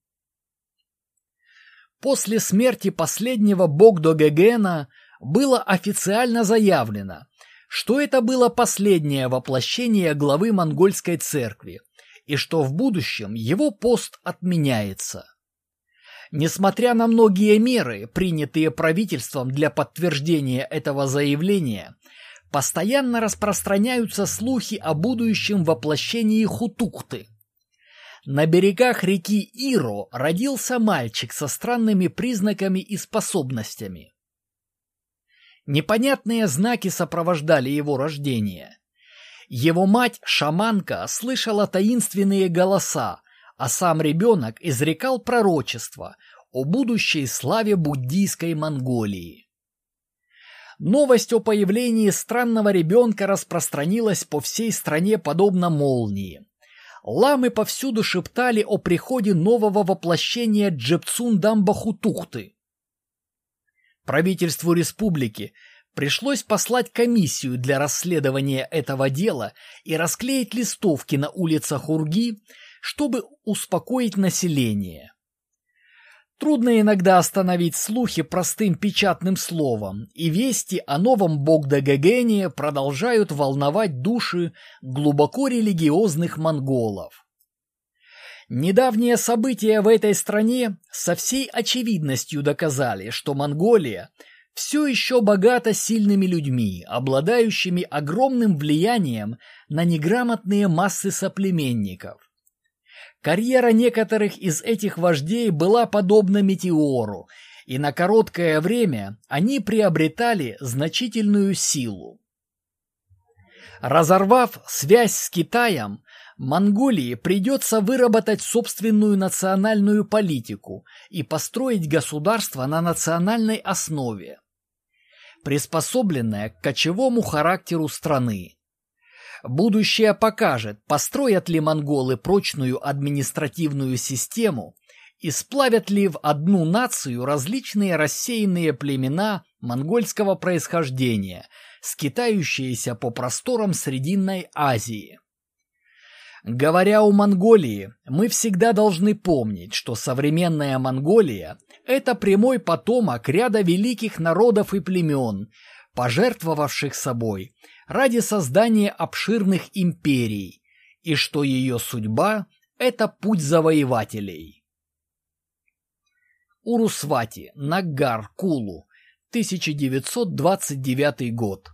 После смерти последнего Богдо-Гегена было официально заявлено, что это было последнее воплощение главы монгольской церкви и что в будущем его пост отменяется. Несмотря на многие меры, принятые правительством для подтверждения этого заявления, постоянно распространяются слухи о будущем воплощении Хутукты. На берегах реки Иро родился мальчик со странными признаками и способностями. Непонятные знаки сопровождали его рождение. Его мать, шаманка, слышала таинственные голоса, а сам ребенок изрекал пророчество о будущей славе буддийской Монголии. Новость о появлении странного ребенка распространилась по всей стране подобно молнии. Ламы повсюду шептали о приходе нового воплощения Джепцун Дамбахутухты. Правительству республики пришлось послать комиссию для расследования этого дела и расклеить листовки на улицах Урги, чтобы успокоить население. Трудно иногда остановить слухи простым печатным словом, и вести о новом Богдагагене продолжают волновать души глубоко религиозных монголов. Недавние события в этой стране со всей очевидностью доказали, что Монголия все еще богата сильными людьми, обладающими огромным влиянием на неграмотные массы соплеменников. Карьера некоторых из этих вождей была подобна метеору, и на короткое время они приобретали значительную силу. Разорвав связь с Китаем, Монголии придется выработать собственную национальную политику и построить государство на национальной основе, приспособленное к кочевому характеру страны. Будущее покажет, построят ли монголы прочную административную систему и сплавят ли в одну нацию различные рассеянные племена монгольского происхождения, скитающиеся по просторам Срединной Азии. Говоря о Монголии, мы всегда должны помнить, что современная Монголия – это прямой потомок ряда великих народов и племен, пожертвовавших собой ради создания обширных империй, и что ее судьба – это путь завоевателей. Урусвати, Нагар, Кулу, 1929 год.